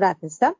ప్రార్థిస్తాం.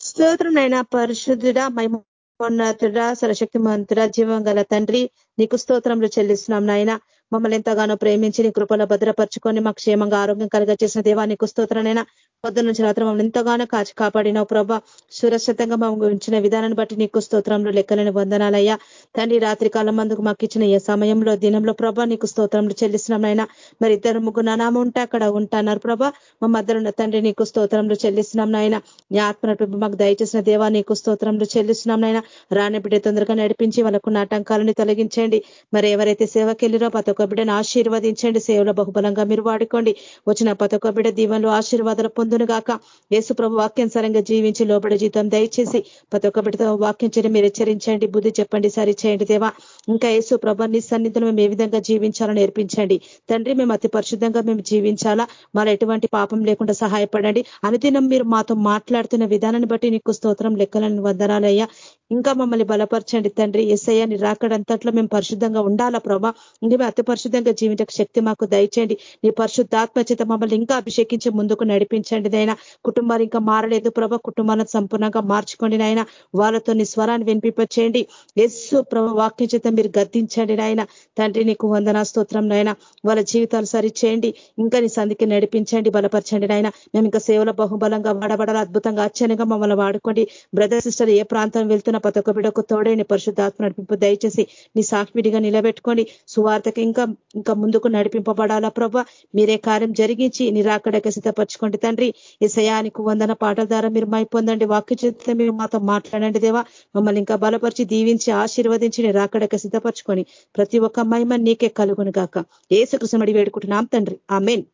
స్తోత్రునైనా పరిశుద్ధుడా మైమోన్నతుడ సరశక్తి మంతుడ జీవం గల తండ్రి నీకు స్తోత్రంలో చెల్లిస్తున్నాం నాయన. మమ్మల్ని ఎంతగానో ప్రేమించి నీ కృపలో భద్రపరుచుకొని మాకు క్షేమంగా ఆరోగ్యం కలిగ చేసిన దేవా నీకు స్తోత్రనైనా పొద్దు నుంచి రాత్రి మమ్మల్ని ఎంతగానో కాచి కాపాడినావు ప్రభా. సురక్షితంగా మమ్మల్ని ఉంచిన విధానాన్ని బట్టి నీకు స్తోత్రంలో లెక్కలేని వందనాలయ్యా. తండ్రి రాత్రి కాలం మందుకు మాకు ఇచ్చిన ఏ సమయంలో దినంలో ప్రభా నీకు స్తోత్రంలో చెల్లిస్తున్నాం మరి ఇద్దరు ముగ్గురు నానామ ఉంటే అక్కడ ఉంటాన్నారు ప్రభా. మా మధ్యలో తండ్రి నీకు స్తోత్రంలో చెల్లిస్తున్నాం నాయన. నీ ఆత్మ మాకు దయచేసిన దేవా నీకు స్తోత్రంలో చెల్లిస్తున్నాం నాయన. రాని బిడ్డ తొందరగా నడిపించి వాళ్ళకు నాటంకాలని తొలగించండి. మరి ఎవరైతే సేవకెళ్ళిరో ప్రతి బిడ్డను ఆశీర్వదించండి. సేవలో బహుబలంగా మీరు వాడుకోండి. వచ్చిన పతొక బిడ్డ దీవెనలు ఆశీర్వాదాలు పొందు పొందునుగాక యేసు ప్రభు వాక్యానుసారంగా జీవించి లోపల జీతం దయచేసి ప్రతి ఒక్క బిడ్డతో వాక్యం చేయడం మీరు హెచ్చరించండి బుద్ధి చెప్పండి సరి చేయండి దేవా. ఇంకా యేసు ప్రభు నీ సన్నిధిలో మేము ఏ విధంగా జీవించాలో నేర్పించండి. తండ్రి మేము అతి పరిశుద్ధంగా మేము జీవించాలా? మరి ఎటువంటి పాపం లేకుండా సహాయపడండి. అనుదినం మీరు మాతో మాట్లాడుతున్న విధానాన్ని బట్టి నీకు స్తోత్రం లెక్కలను వందనాలయ్యా. ఇంకా మమ్మల్ని బలపరచండి తండ్రి. ఎస్ఐ ని రాకడంతట్లో మేము పరిశుద్ధంగా ఉండాలా ప్రభా? ఇంకా అతి పరిశుద్ధంగా జీవించక శక్తి మాకు దయచేయండి. నీ పరిశుద్ధాత్మ చేత మమ్మల్ని ఇంకా అభిషేకించి ముందుకు నడిపించండి. నైనా కుటుంబాలు ఇంకా మారలేదు. ప్రభ కుటుంబాలను సంపూర్ణంగా మార్చుకోండి నాయన. వాళ్ళతో నీ స్వరాన్ని వినిపింపచేయండి. ఎస్సు ప్రభ వాక్యం చేత మీరు గద్దించండి నాయన. తండ్రి నీకు వందనా స్తోత్రం నాయన. వాళ్ళ జీవితాలు సరిచేయండి. ఇంకా నీ సంధికి నడిపించండి. బలపరచండి నాయన. మేము ఇంకా సేవల బహుబలంగా వాడబడాలి అద్భుతంగా ఆశ్చర్యంగా మమ్మల్ని వాడుకోండి. బ్రదర్ సిస్టర్ ఏ ప్రాంతం వెళ్తున్న ప్రతి ఒక్క బిడకు తోడే నీ పరిశుద్ధాత్మ నడిపింపు దయచేసి నీ సాక్షిడిగా నిలబెట్టుకోండి. సువార్తకి ఇంకా ఇంకా ముందుకు నడిపింపబడాలా ప్రభ? మీరే కార్యం జరిగించి నిరాకడక సిద్ధపరచుకోండి తండ్రి. ఈ సయానికి వందన పాటల ద్వారా మీరు మై పొందండి. వాక్య చేత మీరు మాతో మాట్లాడండి దేవా. మమ్మల్ని ఇంకా బలపరిచి దీవించి ఆశీర్వదించి నిరాకడక సిద్ధపరచుకొని ప్రతి ఒక్క మహిమ నీకే కలుగును గాక. ఏసుకృష్ణమడి వేడుకుంటున్నాం తండ్రి. ఆ మెయిన్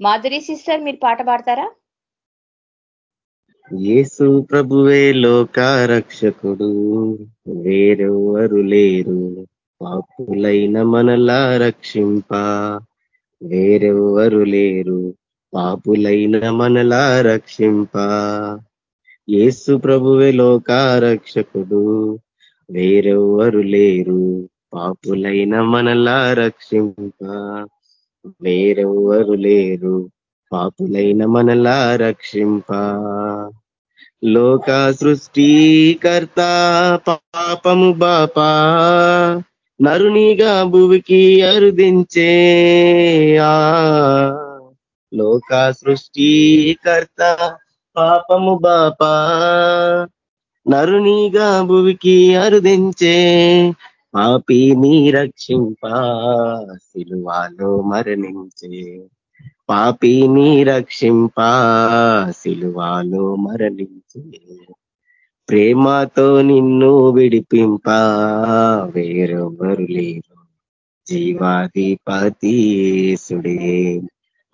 మాధురి సిస్టర్ మీరు పాట పాడతారా? యేసు ప్రభువే లోక రక్షకుడు వేరెవరు లేరు. పాపులైన మనలా రక్షింప. వేరెవరు లేరు. పాపులైన మనలా రక్షింప. ఏసు ప్రభువే లోక రక్షకుడు లేరు. పాపులైన మనలా రక్షింప. వేరెవ్వరు లేరు. పాపులైన మనలా రక్షింప. లోక సృష్టికర్త పాపము బాపా. నరునిగా భూమికి అరుదించే ఆ లోక సృష్టికర్త పాపము బాపా. నరునిగా భువికి అరుదించే పాపిని రక్షింపా సిలువాలో మరణించే. పాపిని రక్షింపా సిలువాలో మరణించే. ప్రేమతో నిన్ను విడిపింప. వేరెవరు లేరు. జీవాధిపతిసుడే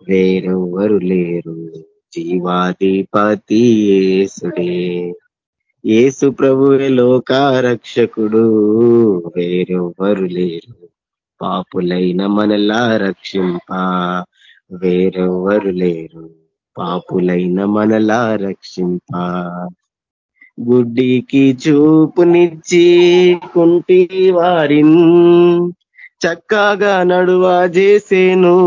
వేరెవరు లేరు. జీవాధిపతిసుడే ఏసు ప్రభువే లోకారక్షకుడు. వేరెవ్వరు లేరు. పాపులైన మనలా రక్షింప. వేరెవ్వరు లేరు. పాపులైన మనలా రక్షింప. గుడ్డికి చూపునిచ్చి కుంటి వారిన్ చక్కగా నడువా చేసేను.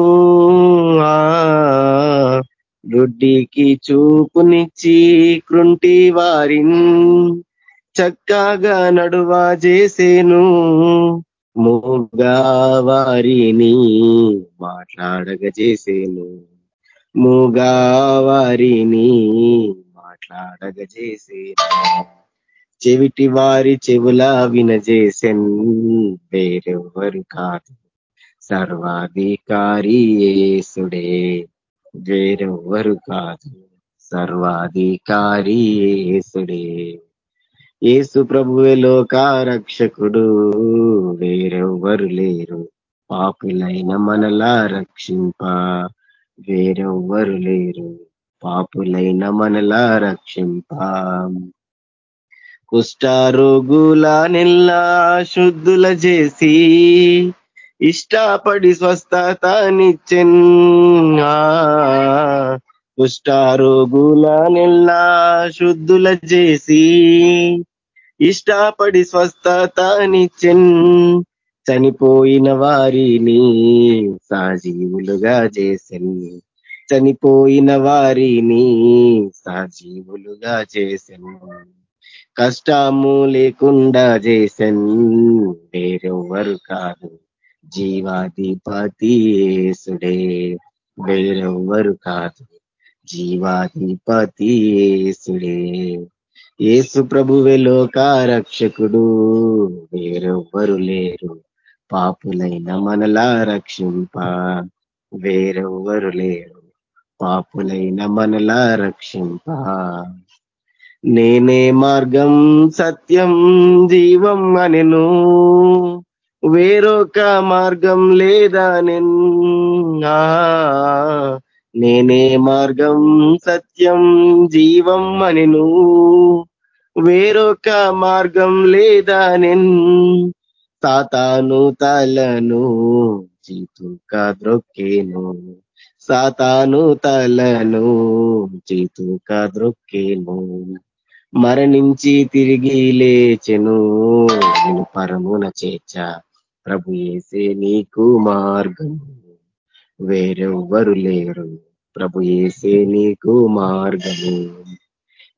గుడ్డికి చూపునిచ్చి కృంటి వారిన్ చక్కగా నడువా చేసేను. మూగా వారిని మాట్లాడగ చేసేను. మూగా వారిని మాట్లాడగ చెవిటి వారి చెవుల వినజేసెన్ వేరెవ్వరు కాదు సర్వాధికారి ఏసుడే వేరెవ్వరు కాదు సర్వాధికారి ఏసుడే ఏసు ప్రభువే లోకారక్షకుడు వేరెవ్వరు లేరు పాపులైన మనలా రక్షింప వేరెవ్వరు లేరు పాపులైన మనలా రక్షింప. కుష్టారోగుల నిల్లా శుద్ధుల చేసి ఇష్టపడి స్వస్థతనిచ్చెన్. కుష్టారోగుల నిల్లా శుద్ధుల చేసి ఇష్టపడి స్వస్థతనిచ్చెన్. చనిపోయిన వారిని సజీవులుగా చేసెను. చనిపోయిన వారిని సజీవులుగా చేసెను. కష్టము లేకుండా చేసెన్. వేరెవ్వరు కాదు జీవాధిపతి ఏసుడే వేరెవ్వరు కాదు జీవాధిపతి ఏసుడే ఏసు ప్రభువే లోకారక్షకుడు. వేరెవ్వరు లేరు పాపులైన మనలా రక్షింప. వేరెవ్వరు లేరు పాపులైన మనలా రక్షింప. నేనే మార్గం సత్యం జీవం అనెను. వేరొక మార్గం లేదా నిన్నా నేనే మార్గం సత్యం జీవం అనెను. వేరొక మార్గం లేదా నిన్. తాతాను తలను చీతుక ద్రొక్కేను సాతాను తలను చీతుక ద్రొక్కేను మరణించి తిరిగి లేచెను. నేను పరమున చేర్చ ప్రభు ఏసే నీకు మార్గం వేరెవ్వరు లేరు. ప్రభు ఏసే నీకు మార్గము.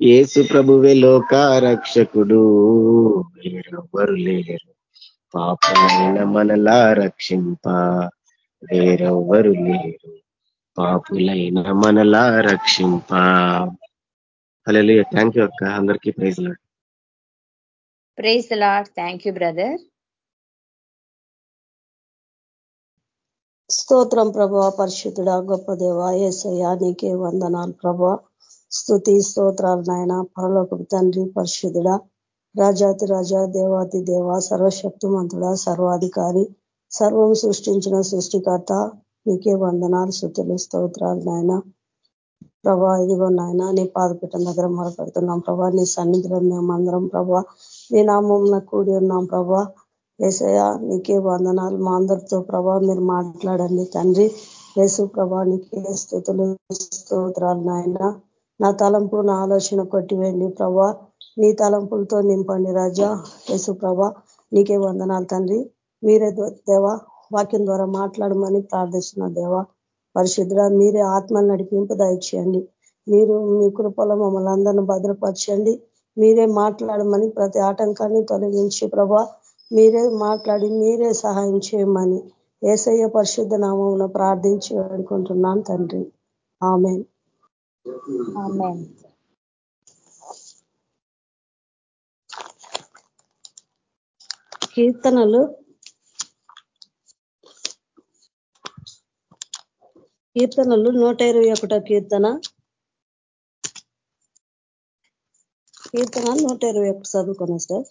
ఏసు ప్రభువే లోక రక్షకుడు. వేరెవ్వరు లేరు. పాపమైన మనలా రక్షింప వేరెవ్వరు లేరు. పాపులైన మనలా రక్షింప. హలో థ్యాంక్ యూ అక్క. అందరికీ praise Lord praise Lord thank you brother స్తోత్రం ప్రభా పరిశుద్ధుడా గొప్ప దేవ ఏసయ్యా నీకే వందనాలు ప్రభా. స్థుతి స్తోత్రాలు నాయన పరలోకపు తండ్రి పరిశుద్ధుడా. రాజాతి రాజా దేవాతి దేవ సర్వశక్తిమంతుడ సర్వాధికారి సర్వం సృష్టించిన సృష్టికర్త నీకే వందనాలు శృతులు స్తోత్రాలు నాయన. ప్రభా ఇదిగో నాయన నీ పాదపీఠం దగ్గర మొరపెడుతున్నాం ప్రభా. నీ సన్నిధిలో మేమందరం ప్రభా. నీ నామం కూడి ఉన్నాం ప్రభా. ఏసయ నీకే వందనాలు. మా అందరితో ప్రభా మీరు మాట్లాడండి తండ్రి. యేసు ప్రభా నీకే స్థుతులు స్తోత్రాలు నాయన. నా తలంపు నా ఆలోచన కొట్టివేయండి ప్రభా. నీ తలంపులతో నింపండి రాజా. యేసు ప్రభా నీకే వందనాలు తండ్రి. మీరే దేవా వాక్యం ద్వారా మాట్లాడమని ప్రార్థిస్తున్న దేవా. పరిశుద్ధ మీరే ఆత్మను నడిపింపు దయచేయండి. మీరు మీ కృపలో మమ్మల్ని అందరిని భద్రపరచండి. మీరే మాట్లాడమని ప్రతి ఆటంకాన్ని తొలగించి ప్రభా మీరే మాట్లాడి మీరే సహాయం చేయమని ఏసయ్య పరిశుద్ధ నామం ప్రార్థించి అనుకుంటున్నాను తండ్రి. ఆమె కీర్తనలు. కీర్తనలు నూట ఇరవై ఒకటో కీర్తన. కీర్తన నూట ఇరవై ఒకటి చదువుకున్నా సార్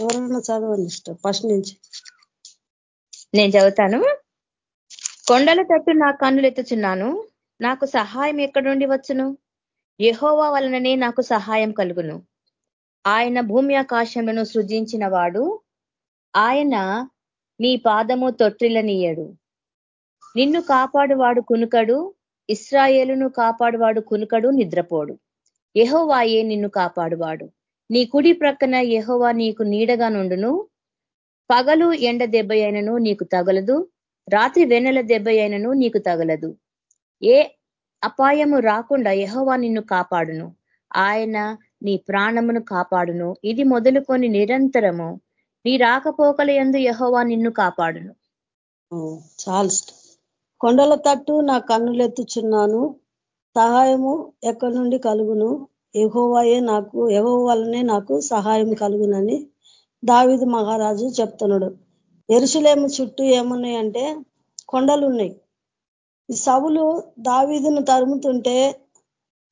ఎవరైనా చదవండి ఇష్టం ఫస్ట్ నుంచి. నేను చదువుతాను. కొండల తట్టు నా కన్నులు ఎత్తుచున్నాను. నాకు సహాయం ఎక్కడి నుండి వచ్చును? యహోవా వలననే నాకు సహాయం కలుగును. ఆయన భూమి ఆకాశమును సృజించిన వాడు ఆయన నీ పాదము తొట్టిలనీయడు నిన్ను కాపాడువాడు కునుకడు ఇస్రాయేలును కాపాడువాడు కునుకడు నిద్రపోడు. యహోవాయే నిన్ను కాపాడువాడు. నీ కుడి ప్రక్కన యహోవా నీకు నీడగా నుండును. పగలు ఎండ దెబ్బ అయినను నీకు తగలదు. రాత్రి వెన్నెల దెబ్బ అయినను నీకు తగలదు. ఏ అపాయము రాకుండా యహోవా నిన్ను కాపాడును. ఆయన నీ ప్రాణమును కాపాడును. ఇది మొదలుకొని నిరంతరము. నీ రాకపోకల ఎందు యహోవా నిన్ను కాపాడును. చాల్స్. కొండల తట్టు నా కన్నులెత్తుచున్నాను. సహాయము ఎక్కడి నుండి కలుగును? ఎహోవాయే నాకు ఎహో వల్లనే నాకు సహాయం కలుగునని దావిది మహారాజు చెప్తున్నాడు. ఎరుసలేము చుట్టూ ఏమున్నాయంటే కొండలు ఉన్నాయి ఈ సవులు దావీదును తరుముతుంటే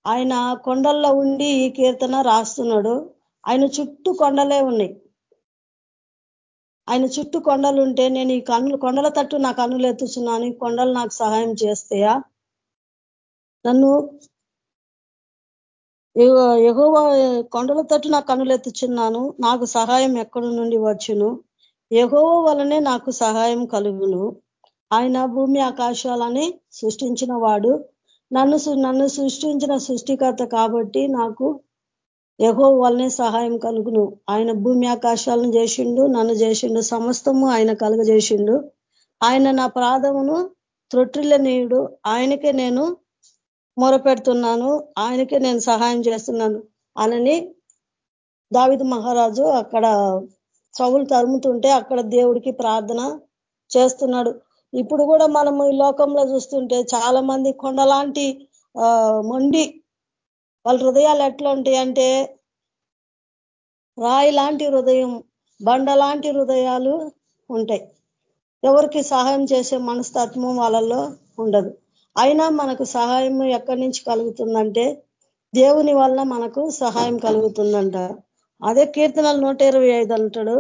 ఆయన కొండల్లో ఉండి ఈ కీర్తన రాస్తున్నాడు. ఆయన చుట్టూ కొండలే ఉన్నాయి. ఆయన చుట్టూ కొండలు ఉంటే నేను ఈ కన్నులు కొండల తట్టు నా కన్నులు ఎత్తుచున్నాను. కొండలు నాకు సహాయం చేస్తాయా? నన్ను ఎగువ కొండల తట్టు నా కనులెత్తుచున్నాను నాకు సహాయం ఎక్కడి నుండి వచ్చును? ఎగోవ వలనే నాకు సహాయం కలుగును. ఆయన భూమి ఆకాశాలని సృష్టించిన వాడు. నన్ను నన్ను సృష్టించిన సృష్టికర్త కాబట్టి నాకు యహో వల్లనే సహాయం కలుగును. ఆయన భూమి ఆకాశాలను చేసిండు నన్ను చేసిండు సమస్తము ఆయన కలుగజేసిండు. ఆయన నా ప్రాధమును త్రొట్టిల్లనీయుడు. ఆయనకే నేను మొరపెడుతున్నాను ఆయనకే నేను సహాయం చేస్తున్నాను అనని దావిద మహారాజు అక్కడ చవులు తరుముతుంటే అక్కడ దేవుడికి ప్రార్థన చేస్తున్నాడు. ఇప్పుడు కూడా మనము ఈ లోకంలో చూస్తుంటే చాలా మంది కొండలాంటి మొండి వాళ్ళ హృదయాలు ఎట్లా ఉంటాయి అంటే రాయి లాంటి హృదయం బండ లాంటి హృదయాలు ఉంటాయి. ఎవరికి సహాయం చేసే మనస్తత్వం వాళ్ళల్లో ఉండదు. అయినా మనకు సహాయం ఎక్కడి నుంచి కలుగుతుందంటే దేవుని వల్ల మనకు సహాయం కలుగుతుందంట. అదే కీర్తనలు నూట ఇరవై ఐదు అంటాడు.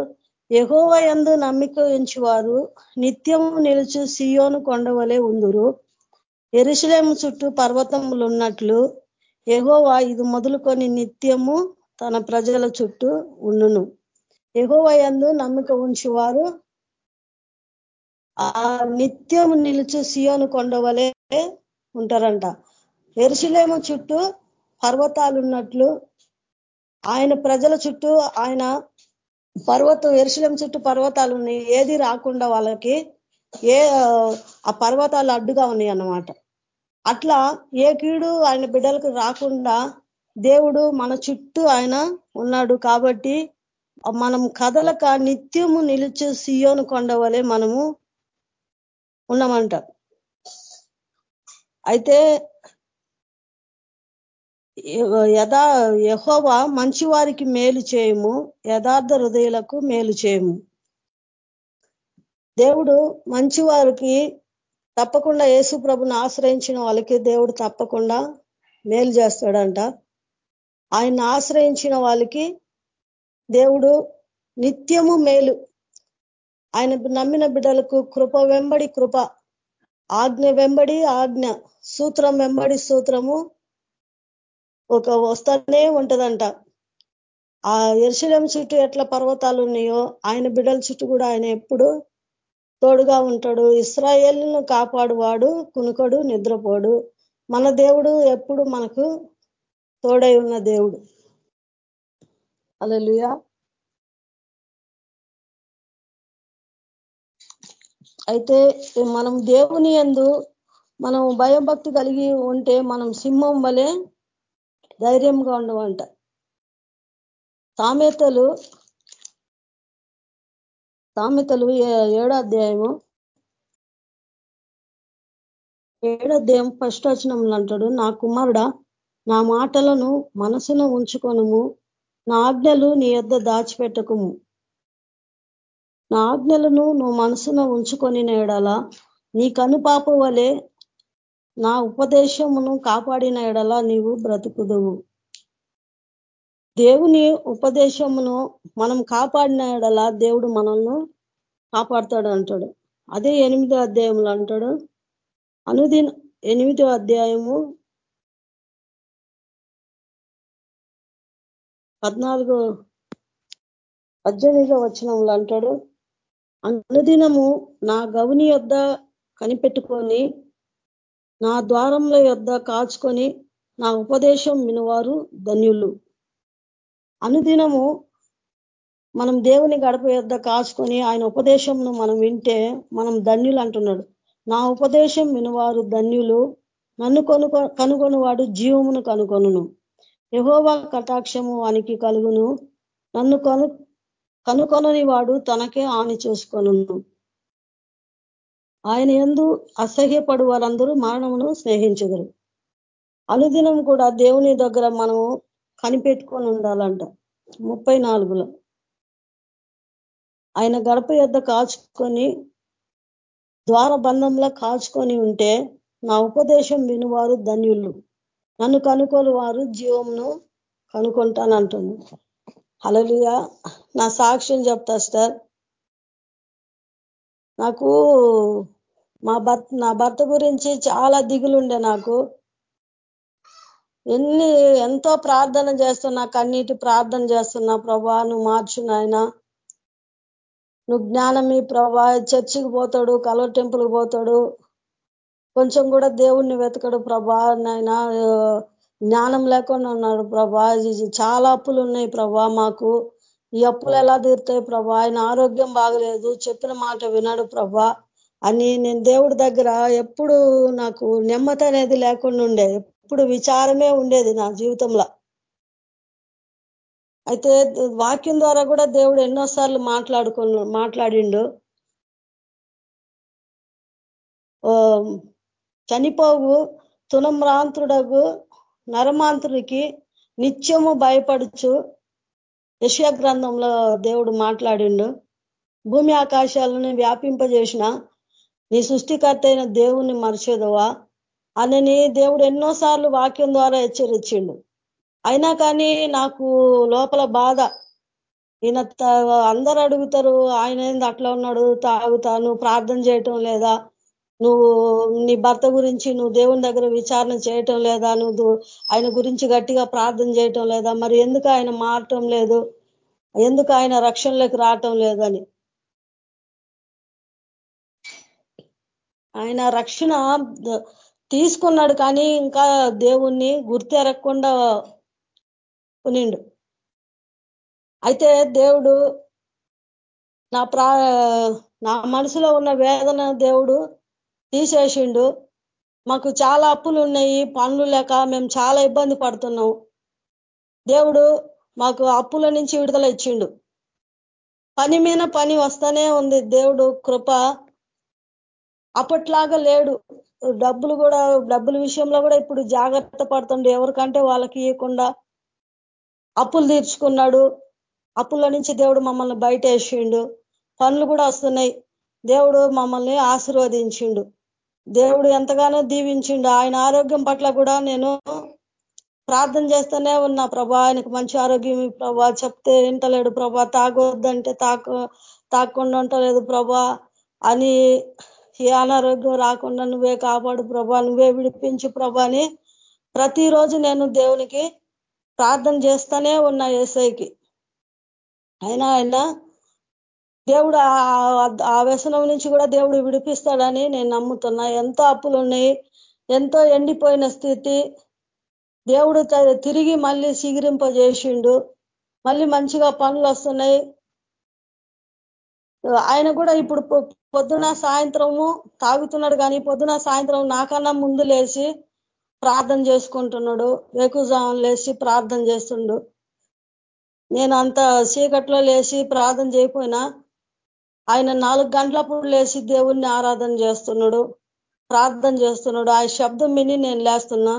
ఎగోవ ఎందు నమ్మిక ఉంచువారు. నిత్యము నిలుచు సియోను కొండవలే ఉందురు. ఎరుశలేము చుట్టూ పర్వతములు ఉన్నట్లు ఎగోవా ఇది మొదలుకొని నిత్యము తన ప్రజల చుట్టూ ఉండును. ఎగోవ ఎందు నమ్మిక ఉంచువారు. ఆ నిత్యం నిలుచు సియోను కొండవలే ఉంటారంట. ఎరుశలేము చుట్టూ పర్వతాలు ఉన్నట్లు ఆయన ప్రజల చుట్టూ ఆయన పర్వతం ఎరుశలం చుట్టూ పర్వతాలు ఉన్నాయి. ఏది రాకుండా వాళ్ళకి ఏ ఆ పర్వతాలు అడ్డుగా ఉన్నాయి అన్నమాట. అట్లా ఏ కీడు ఆయన బిడ్డలకు రాకుండా దేవుడు మన చుట్టూ ఆయన ఉన్నాడు కాబట్టి మనం కదలక నిత్యము నిలిచే సియోను కొండ వలె మనము ఉన్నామంట. అయితే యథా యహోవా మంచి వారికి మేలు చేయము యథార్థ హృదయులకు మేలు చేయము. దేవుడు మంచి వారికి తప్పకుండా యేసు ప్రభుని ఆశ్రయించిన వాళ్ళకి దేవుడు తప్పకుండా మేలు చేస్తాడంట. ఆయన ఆశ్రయించిన వాళ్ళకి దేవుడు నిత్యము మేలు. ఆయన నమ్మిన బిడ్డలకు కృప వెంబడి కృప ఆజ్ఞ వెంబడి ఆజ్ఞ సూత్రం వెంబడి సూత్రము ఒక వస్తానే ఉంటదంట. ఆ ఎరుశలం చుట్టూ ఎట్లా పర్వతాలు ఉన్నాయో ఆయన బిడ్డల చుట్టూ కూడా ఆయన ఎప్పుడు తోడుగా ఉంటాడు. ఇస్రాయేల్ను కాపాడువాడు కునుకడు నిద్రపోడు. మన దేవుడు ఎప్పుడు మనకు తోడై ఉన్న దేవుడు. అలలుయా అయితే మనం దేవుని ఎందు మనం భయభక్తి కలిగి ఉంటే మనం సింహం వలె ధైర్యంగా ఉండవంట. సామెతలు సామెతలు ఏడో అధ్యాయము ఏడో అధ్యాయం ఫస్ట్ వచనంలో అంటాడు నా కుమారుడ నా మాటలను మనసును ఉంచుకొనుము నా ఆజ్ఞలు నీ యొద్ దాచిపెట్టకుము. నా ఆజ్ఞలను నువ్వు మనసున ఉంచుకొని నేడాలా నీ కనుపాప వలె నా ఉపదేశమును కాపాడిన ఎడల నీవు బ్రతుకుదువు. దేవుని ఉపదేశమును మనం కాపాడిన ఎడల దేవుడు మనల్ని కాపాడుతాడు అంటాడు. అదే ఎనిమిదో అధ్యాయంలో అంటాడు. అనుదిన ఎనిమిదో అధ్యాయము పద్నాలుగో పద్దెనిమిదో వచనంలో అంటాడు. అనుదినము నా గవుని యొద్ద కనిపెట్టుకొని నా ద్వారంలో యొద్ద కాచుకొని నా ఉపదేశం వినువారు ధన్యులు. అనుదినము మనం దేవుని గడప యొద్ద కాచుకొని ఆయన ఉపదేశంను మనం వింటే మనం ధన్యులు అంటున్నాడు. నా ఉపదేశం వినువారు ధన్యులు నన్ను కొను కనుగొనువాడు జీవమును కనుగొనును. యహోవా కటాక్షము వానికి కలుగును. నన్ను కను కనుకొనని వాడు తనకే హాని చేసుకొను ఆయన ఎందు అసహ్యపడు వారందరూ మరణమును స్నేహించగలరు అనుదినం కూడా దేవుని దగ్గర మనము కనిపెట్టుకొని ఉండాలంట. ముప్పై నాలుగులో. ఆయన గడప యొద్ కాచుకొని ద్వారబంధంలో కాచుకొని ఉంటే నా ఉపదేశం వినువారు ధన్యులు. నన్ను కనుకోలు వారు జీవంను కనుక్కుంటానంటుంది అలలుగా నా సాక్ష్యం చెప్తా సార్ నాకు మా భర్త నా భర్త గురించి చాలా దిగులుండే నాకు. ఎన్ని ఎంతో ప్రార్థన చేస్తున్నా కన్నీటి ప్రార్థన చేస్తున్నా ప్రభా నువ్వు మార్చు నాయన. నువ్వు జ్ఞానమి ప్రభా చర్చికి పోతాడు కలవ టెంపుల్కి పోతాడు. కొంచెం కూడా దేవుణ్ణి వెతకడు ప్రభా నాయన. జ్ఞానం లేకుండా ఉన్నాడు ప్రభా. చాలా అప్పులు ఉన్నాయి ప్రభా మాకు. ఈ అప్పులు ఎలా తీరుతాయి ప్రభా? ఆయన ఆరోగ్యం బాగలేదు. చెప్పిన మాట వినడు ప్రభా. అని నేను దేవుడి దగ్గర ఎప్పుడు నాకు నెమ్మది అనేది లేకుండా ఉండే ఎప్పుడు విచారమే ఉండేది నా జీవితంలో. అయితే వాక్యం ద్వారా కూడా దేవుడు ఎన్నోసార్లు మాట్లాడుకు మాట్లాడిండు. చనిపోవు తునమ్రాంతుడగు నరమాంతుడికి నిత్యము భయపడుచు యశ గ్రంథంలో దేవుడు మాట్లాడిండు. భూమి ఆకాశాలను వ్యాపింపజేసిన నీ సృష్టికర్త అయిన దేవుణ్ణి మరిచేదవా? అనని దేవుడు ఎన్నోసార్లు వాక్యం ద్వారా హెచ్చరించిండు. అయినా కానీ నాకు లోపల బాధ. ఈయన అందరు అడుగుతారు ఆయన ఏంది అట్లా ఉన్నాడు తాగుతా నువ్వు ప్రార్థన చేయటం లేదా? నువ్వు నీ భర్త గురించి నువ్వు దేవుని దగ్గర విచారణ చేయటం లేదా? నువ్వు ఆయన గురించి గట్టిగా ప్రార్థన చేయటం లేదా? మరి ఎందుకు ఆయన మారటం లేదు? ఎందుకు ఆయన రక్షణలోకి రావటం లేదని? ఆయన రక్షణ తీసుకున్నాడు కానీ ఇంకా దేవుణ్ణి గుర్తెరగకుండా కొనిండు. అయితే దేవుడు నా ప్రా నా మనసులో ఉన్న వేదన దేవుడు తీసేసిండు. మాకు చాలా అప్పులు ఉన్నాయి పనులు లేక మేము చాలా ఇబ్బంది పడుతున్నాం. దేవుడు మాకు అప్పుల నుంచి విడుదల ఇచ్చిండు. పని మీద పని వస్తానే ఉంది దేవుడు కృప. అప్పట్లాగా లేడు. డబ్బులు కూడా డబ్బుల విషయంలో కూడా ఇప్పుడు జాగ్రత్త పడుతుండే. ఎవరికంటే వాళ్ళకి ఇవ్వకుండా అప్పులు తీర్చుకున్నాడు. అప్పుల నుంచి దేవుడు మమ్మల్ని బయట వేసిండు పనులు కూడా వస్తున్నాయి. దేవుడు మమ్మల్ని ఆశీర్వదించిండు. దేవుడు ఎంతగానో దీవించిండు. ఆయన ఆరోగ్యం పట్ల కూడా నేను ప్రార్థన చేస్తూనే ఉన్నా. ప్రభా ఆయనకు మంచి ఆరోగ్యం ప్రభా. చెప్తే వింటలేడు ప్రభా. తాగొద్దంటే తాకు తాకుండా ఉంటలేదు ప్రభా అని అనారోగ్యం రాకుండా నువ్వే కాపాడు ప్రభా నువ్వే విడిపించు ప్రభా అని ప్రతిరోజు నేను దేవునికి ప్రార్థన చేస్తూనే ఉన్నా ఏసైకి. అయినా ఆయన దేవుడు ఆ వ్యసనం నుంచి కూడా దేవుడు విడిపిస్తాడని నేను నమ్ముతున్నా. ఎంతో అప్పులు ఉన్నాయి ఎంతో ఎండిపోయిన స్థితి. దేవుడు తిరిగి మళ్ళీ సిగిరింపజేసిండు మళ్ళీ మంచిగా పనులు వస్తున్నాయి. ఆయన కూడా ఇప్పుడు పొద్దున సాయంత్రము తాగుతున్నాడు కానీ పొద్దున సాయంత్రం నాకన్నా ముందు లేచి ప్రార్థన చేసుకుంటున్నాడు. వేకుజామం లేచి ప్రార్థన చేస్తుండు. నేను అంత చీకట్లో లేచి ప్రార్థన చేయకపోయినా ఆయన నాలుగు గంటలప్పుడు లేచి దేవుణ్ణి ఆరాధన చేస్తున్నాడు. ప్రార్థన చేస్తున్నాడు. ఆ శబ్దం విని నేను లేస్తున్నా.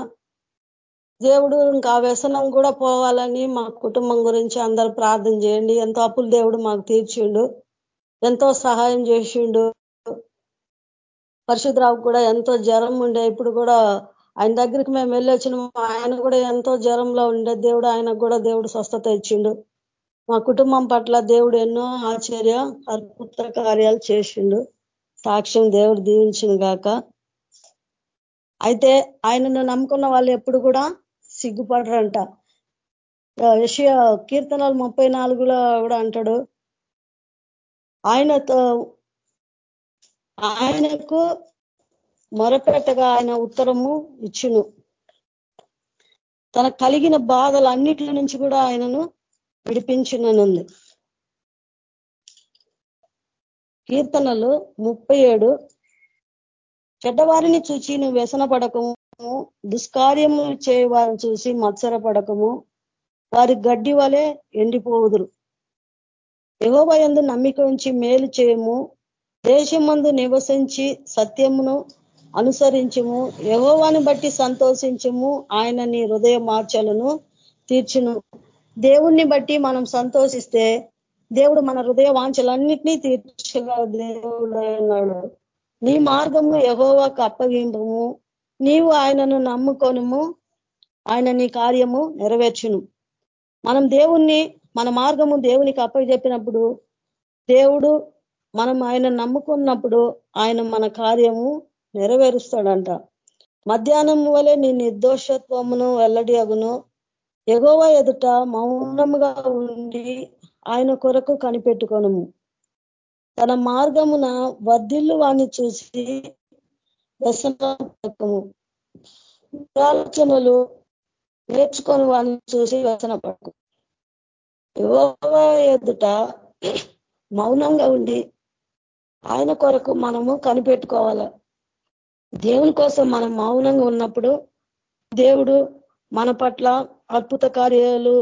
దేవుడు ఇంకా వ్యసనం కూడా పోవాలని మా కుటుంబం గురించి అందరూ ప్రార్థన చేయండి. ఎంతో అప్పులు దేవుడు మాకు తీర్చిండు. ఎంతో సహాయం చేసిండు. పరిశుద్ధరావు కూడా ఎంతో జ్వరం ఉండే. ఇప్పుడు కూడా ఆయన దగ్గరికి మేము వెళ్ళొచ్చిన ఆయన కూడా ఎంతో జ్వరంలో ఉండే. దేవుడు ఆయనకు కూడా దేవుడు స్వస్థత ఇచ్చిండు. మా కుటుంబం పట్ల దేవుడు ఎన్నో ఆశ్చర్య అద్భుత కార్యాలు చేసిండు. సాక్ష్యం దేవుడు దీవించిన గాక. అయితే ఆయనను నమ్ముకున్న వాళ్ళు ఎప్పుడు కూడా సిగ్గుపడరంట. యషియా కీర్తనలు ముప్పై నాలుగులో కూడా అంటాడు. ఆయనతో ఆయనకు మొరపెట్టగా ఆయన ఉత్తరము ఇచ్చును. తన కలిగిన బాధలు అన్నిటి నుంచి కూడా ఆయనను విడిపించిననుంది. కీర్తనలు ముప్పై ఏడు. చెడ్డవారిని చూచి నువ్వు వ్యసన పడకము దుష్కార్యము చేయవారిని చూసి మత్సర పడకము వారి గడ్డి వలె ఎండిపోవుదురు. యహోవ నమ్మిక ఉంచి మేలు చేయము దేశమందు నివసించి సత్యమును అనుసరించము యహోవాని బట్టి సంతోషించము ఆయన నీ హృదయ మార్చలను తీర్చును. దేవుణ్ణి బట్టి మనం సంతోషిస్తే దేవుడు మన హృదయ వాంఛలన్నిటినీ తీర్చగల దేవుడు అన్నాడు నీ మార్గము యహోవాకు అప్పగింపము నీవు ఆయనను నమ్ముకొనుము ఆయన నీ కార్యము నెరవేర్చును. మనం దేవుణ్ణి మన మార్గము దేవునికి అప్పచెప్పినప్పుడు దేవుడు మనం ఆయన నమ్ముకున్నప్పుడు ఆయన మన కార్యము నెరవేరుస్తాడంట. మధ్యాహ్నం వలె నీ నిర్దోషత్వమును వెల్లడి అగును ఎగోవ ఎదుట మౌనముగా ఉండి ఆయన కొరకు కనిపెట్టుకోను తన మార్గమున వర్ధిల్లు వాణ్ణి చూసి వ్యసనము ఆలోచనలు నేర్చుకొని వాళ్ళని చూసి వ్యసన పడుకు ఎదుట మౌనంగా ఉండి ఆయన కొరకు మనము కనిపెట్టుకోవాలి. దేవుని కోసం మనం మౌనంగా ఉన్నప్పుడు దేవుడు మన పట్ల అద్భుత కార్యాలు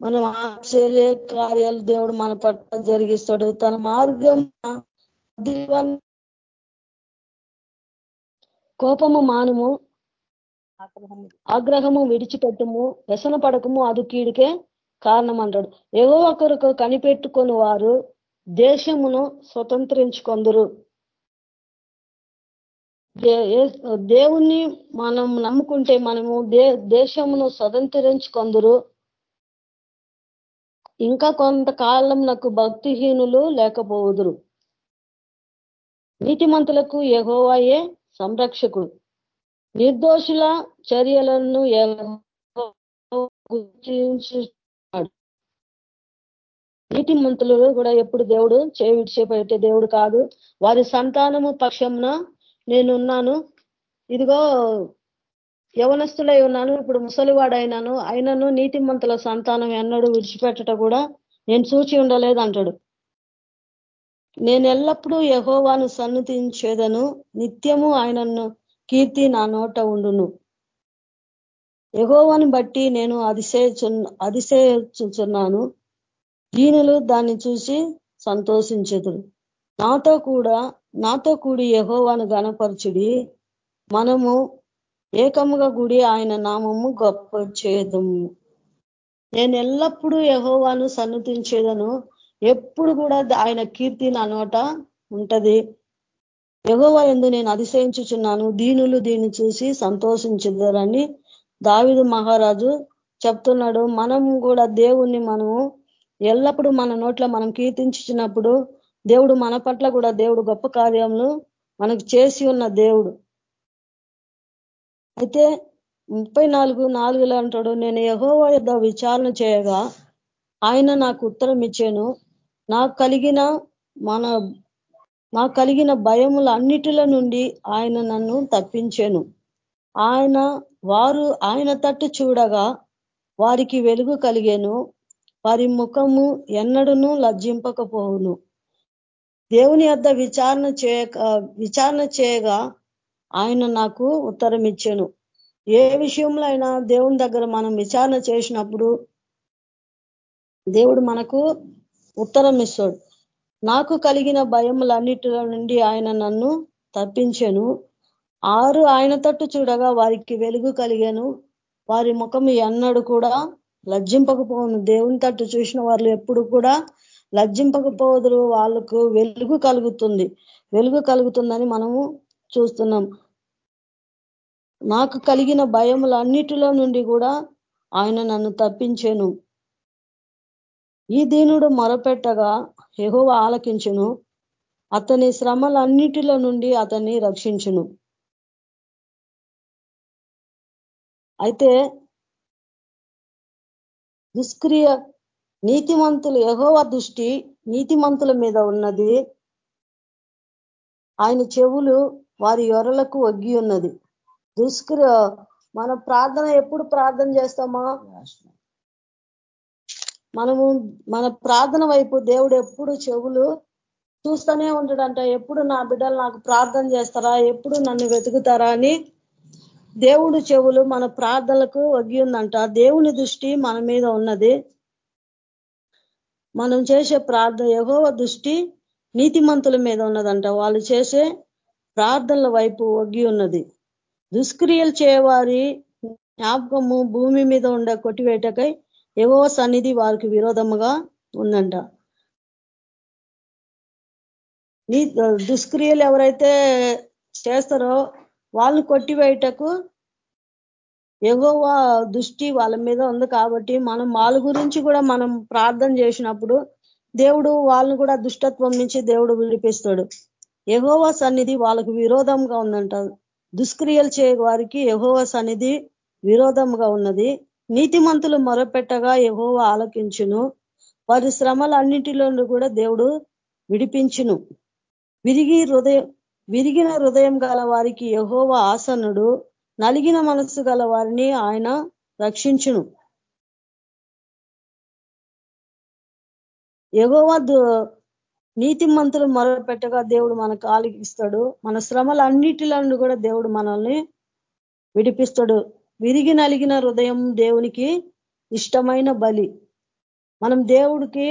మనం ఆశ్చర్య కార్యాలు దేవుడు మన పట్ల జరిగిస్తాడు. తన మార్గం కోపము మానము ఆగ్రహము విడిచిపెట్టము వ్యసన పడకము అది కీడికే కారణం అంటాడు ఏవో ఒకరికి కనిపెట్టుకొని వారు దేశమును స్వతంత్రించుకొందరు. దేవుణ్ణి మనం నమ్ముకుంటే మనము దేశమును స్వతంత్రించుకొందరు. ఇంకా కొంతకాలం నాకు భక్తిహీనులు లేకపోదురు. నీతిమంతులకు ఎగోవాయే సంరక్షకుడు. నిర్దోషుల చర్యలను నీతిమంతులు కూడా ఎప్పుడు దేవుడు చేయి విడిచిపెట్టే దేవుడు కాదు. వారి సంతానము పక్షంన నేనున్నాను. ఇదిగో యవనస్తులై ఉన్నాను ఇప్పుడు ముసలివాడైనాను. అయినను నీతిమంతుల సంతానం ఎన్నడూ విడిచిపెట్టట కూడా నేను చూచి ఉండలేదు అంటాడు. నేను ఎల్లప్పుడూ యహోవాను సన్నతించేదను నిత్యము ఆయనను కీర్తి నా నోట ఉండును. ఎగోవాని బట్టి నేను అతిశయచు అతిశయచుచున్నాను. దీనులు దాన్ని చూసి సంతోషించదురు. నాతో కూడా నాతో కూడి యహోవాను గణపరచుడి మనము ఏకముగా గుడి ఆయన నామము గొప్ప చేయదము నేను ఎల్లప్పుడూ యహోవాను సన్నతించేదను ఎప్పుడు కూడా ఆయన కీర్తి నా నోట ఉంటది. ఎగోవ ఎందు నేను అతిశయించుచున్నాను. దీనులు దీన్ని చూసి సంతోషించదరని దావిదు మహారాజు చెప్తున్నాడు మనం కూడా దేవుణ్ణి మనము ఎల్లప్పుడూ మన నోట్ల మనం కీర్తించినప్పుడు దేవుడు మన పట్ల కూడా దేవుడు గొప్ప కార్యములు మనకు చేసి ఉన్న దేవుడు. అయితే ముప్పై నాలుగు నాలుగులో అంటాడు నేను యహోవ యుద్ధ విచారణ చేయగా ఆయన నాకు ఉత్తరం ఇచ్చాను. నాకు కలిగిన మన నాకు కలిగిన భయముల అన్నిటిల నుండి ఆయన నన్ను తప్పించాను. ఆయన వారు ఆయన తట్టు చూడగా వారికి వెలుగు కలిగేను. వారి ముఖము ఎన్నడూను లజ్జింపకపోవును. దేవుని యొద్ విచారణ చేయక విచారణ చేయగా ఆయన నాకు ఉత్తరం ఇచ్చాను ఏ విషయంలో అయినా దేవుని దగ్గర మనం విచారణ చేసినప్పుడు దేవుడు మనకు ఉత్తరం ఇస్తాడు నాకు కలిగిన భయములన్నిటిలో నుండి ఆయన నన్ను తప్పించాను. ఆరు ఆయన తట్టు చూడగా వారికి వెలుగు కలిగాను. వారి ముఖం ఎన్నడు కూడా లజ్జింపకపోను దేవుని తట్టు చూసిన వాళ్ళు ఎప్పుడు కూడా లజ్జింపకపోదురు. వాళ్ళకు వెలుగు కలుగుతుంది. వెలుగు కలుగుతుందని మనము చూస్తున్నాం. నాకు కలిగిన భయములన్నిటిలో నుండి కూడా ఆయన నన్ను తప్పించాను. ఈ దీనుడు మొరపెట్టగా ఎహోవ ఆలకించును. అతని శ్రమలన్నిటిలో నుండి అతన్ని రక్షించును. అయితే దుష్క్రియ నీతిమంతులు యహోవ దృష్టి నీతిమంతుల మీద ఉన్నది. ఆయన చెవులు వారి యొరలకు ఒగ్గి ఉన్నది. దుష్క్రియ మన ప్రార్థన ఎప్పుడు ప్రార్థన చేస్తామా? మనము మన ప్రార్థన వైపు దేవుడు ఎప్పుడు చెవులు చూస్తూనే ఉంటాడంట ఎప్పుడు నా బిడ్డలు నాకు ప్రార్థన చేస్తారా? ఎప్పుడు నన్ను వెతుకుతారా అని దేవుడు చెవులు మన ప్రార్థనలకు వగ్గి ఉందంట. దేవుని దృష్టి మన మీద ఉన్నది. మనం చేసే ప్రార్థన ఎగోవ దృష్టి నీతిమంతుల మీద ఉన్నదంట. వాళ్ళు చేసే ప్రార్థనల వైపు వగ్గి ఉన్నది. దుష్క్రియలు చేయవారి జ్ఞాపకము భూమి మీద ఉండే కొట్టివేటకై ఏవో సన్నిధి వారికి విరోధముగా ఉందంట. నీ దుష్క్రియలు ఎవరైతే చేస్తారో వాళ్ళు కొట్టివేయటకు ఎగోవ దృష్టి వాళ్ళ మీద ఉంది కాబట్టి మనం వాళ్ళ గురించి కూడా మనం ప్రార్థన చేసినప్పుడు దేవుడు వాళ్ళని కూడా దుష్టత్వం నుంచి దేవుడు విడిపిస్తాడు. ఎగోవ సన్నిధి వాళ్ళకు విరోధంగా ఉందంట. దుష్క్రియలు చేయ వారికి ఎగోవ సన్నిధి విరోధంగా ఉన్నది. నీతిమంతులు మొరపెట్టగా ఎహోవా ఆలకించును. వారి శ్రమలన్నిటిలో కూడా దేవుడు విడిపించును. విరిగి హృదయం విరిగిన హృదయం గల వారికి యహోవ ఆసనుడు నలిగిన మనస్సు గల వారిని ఆయన రక్షించును. ఎగోవద్దు నీతి మంతులు మొరపెట్టగా దేవుడు మనకు ఆలిగిస్తాడు మన శ్రమలన్నిటిలను కూడా దేవుడు మనల్ని విడిపిస్తాడు. విరిగి నలిగిన హృదయం దేవునికి ఇష్టమైన బలి. మనం దేవుడికి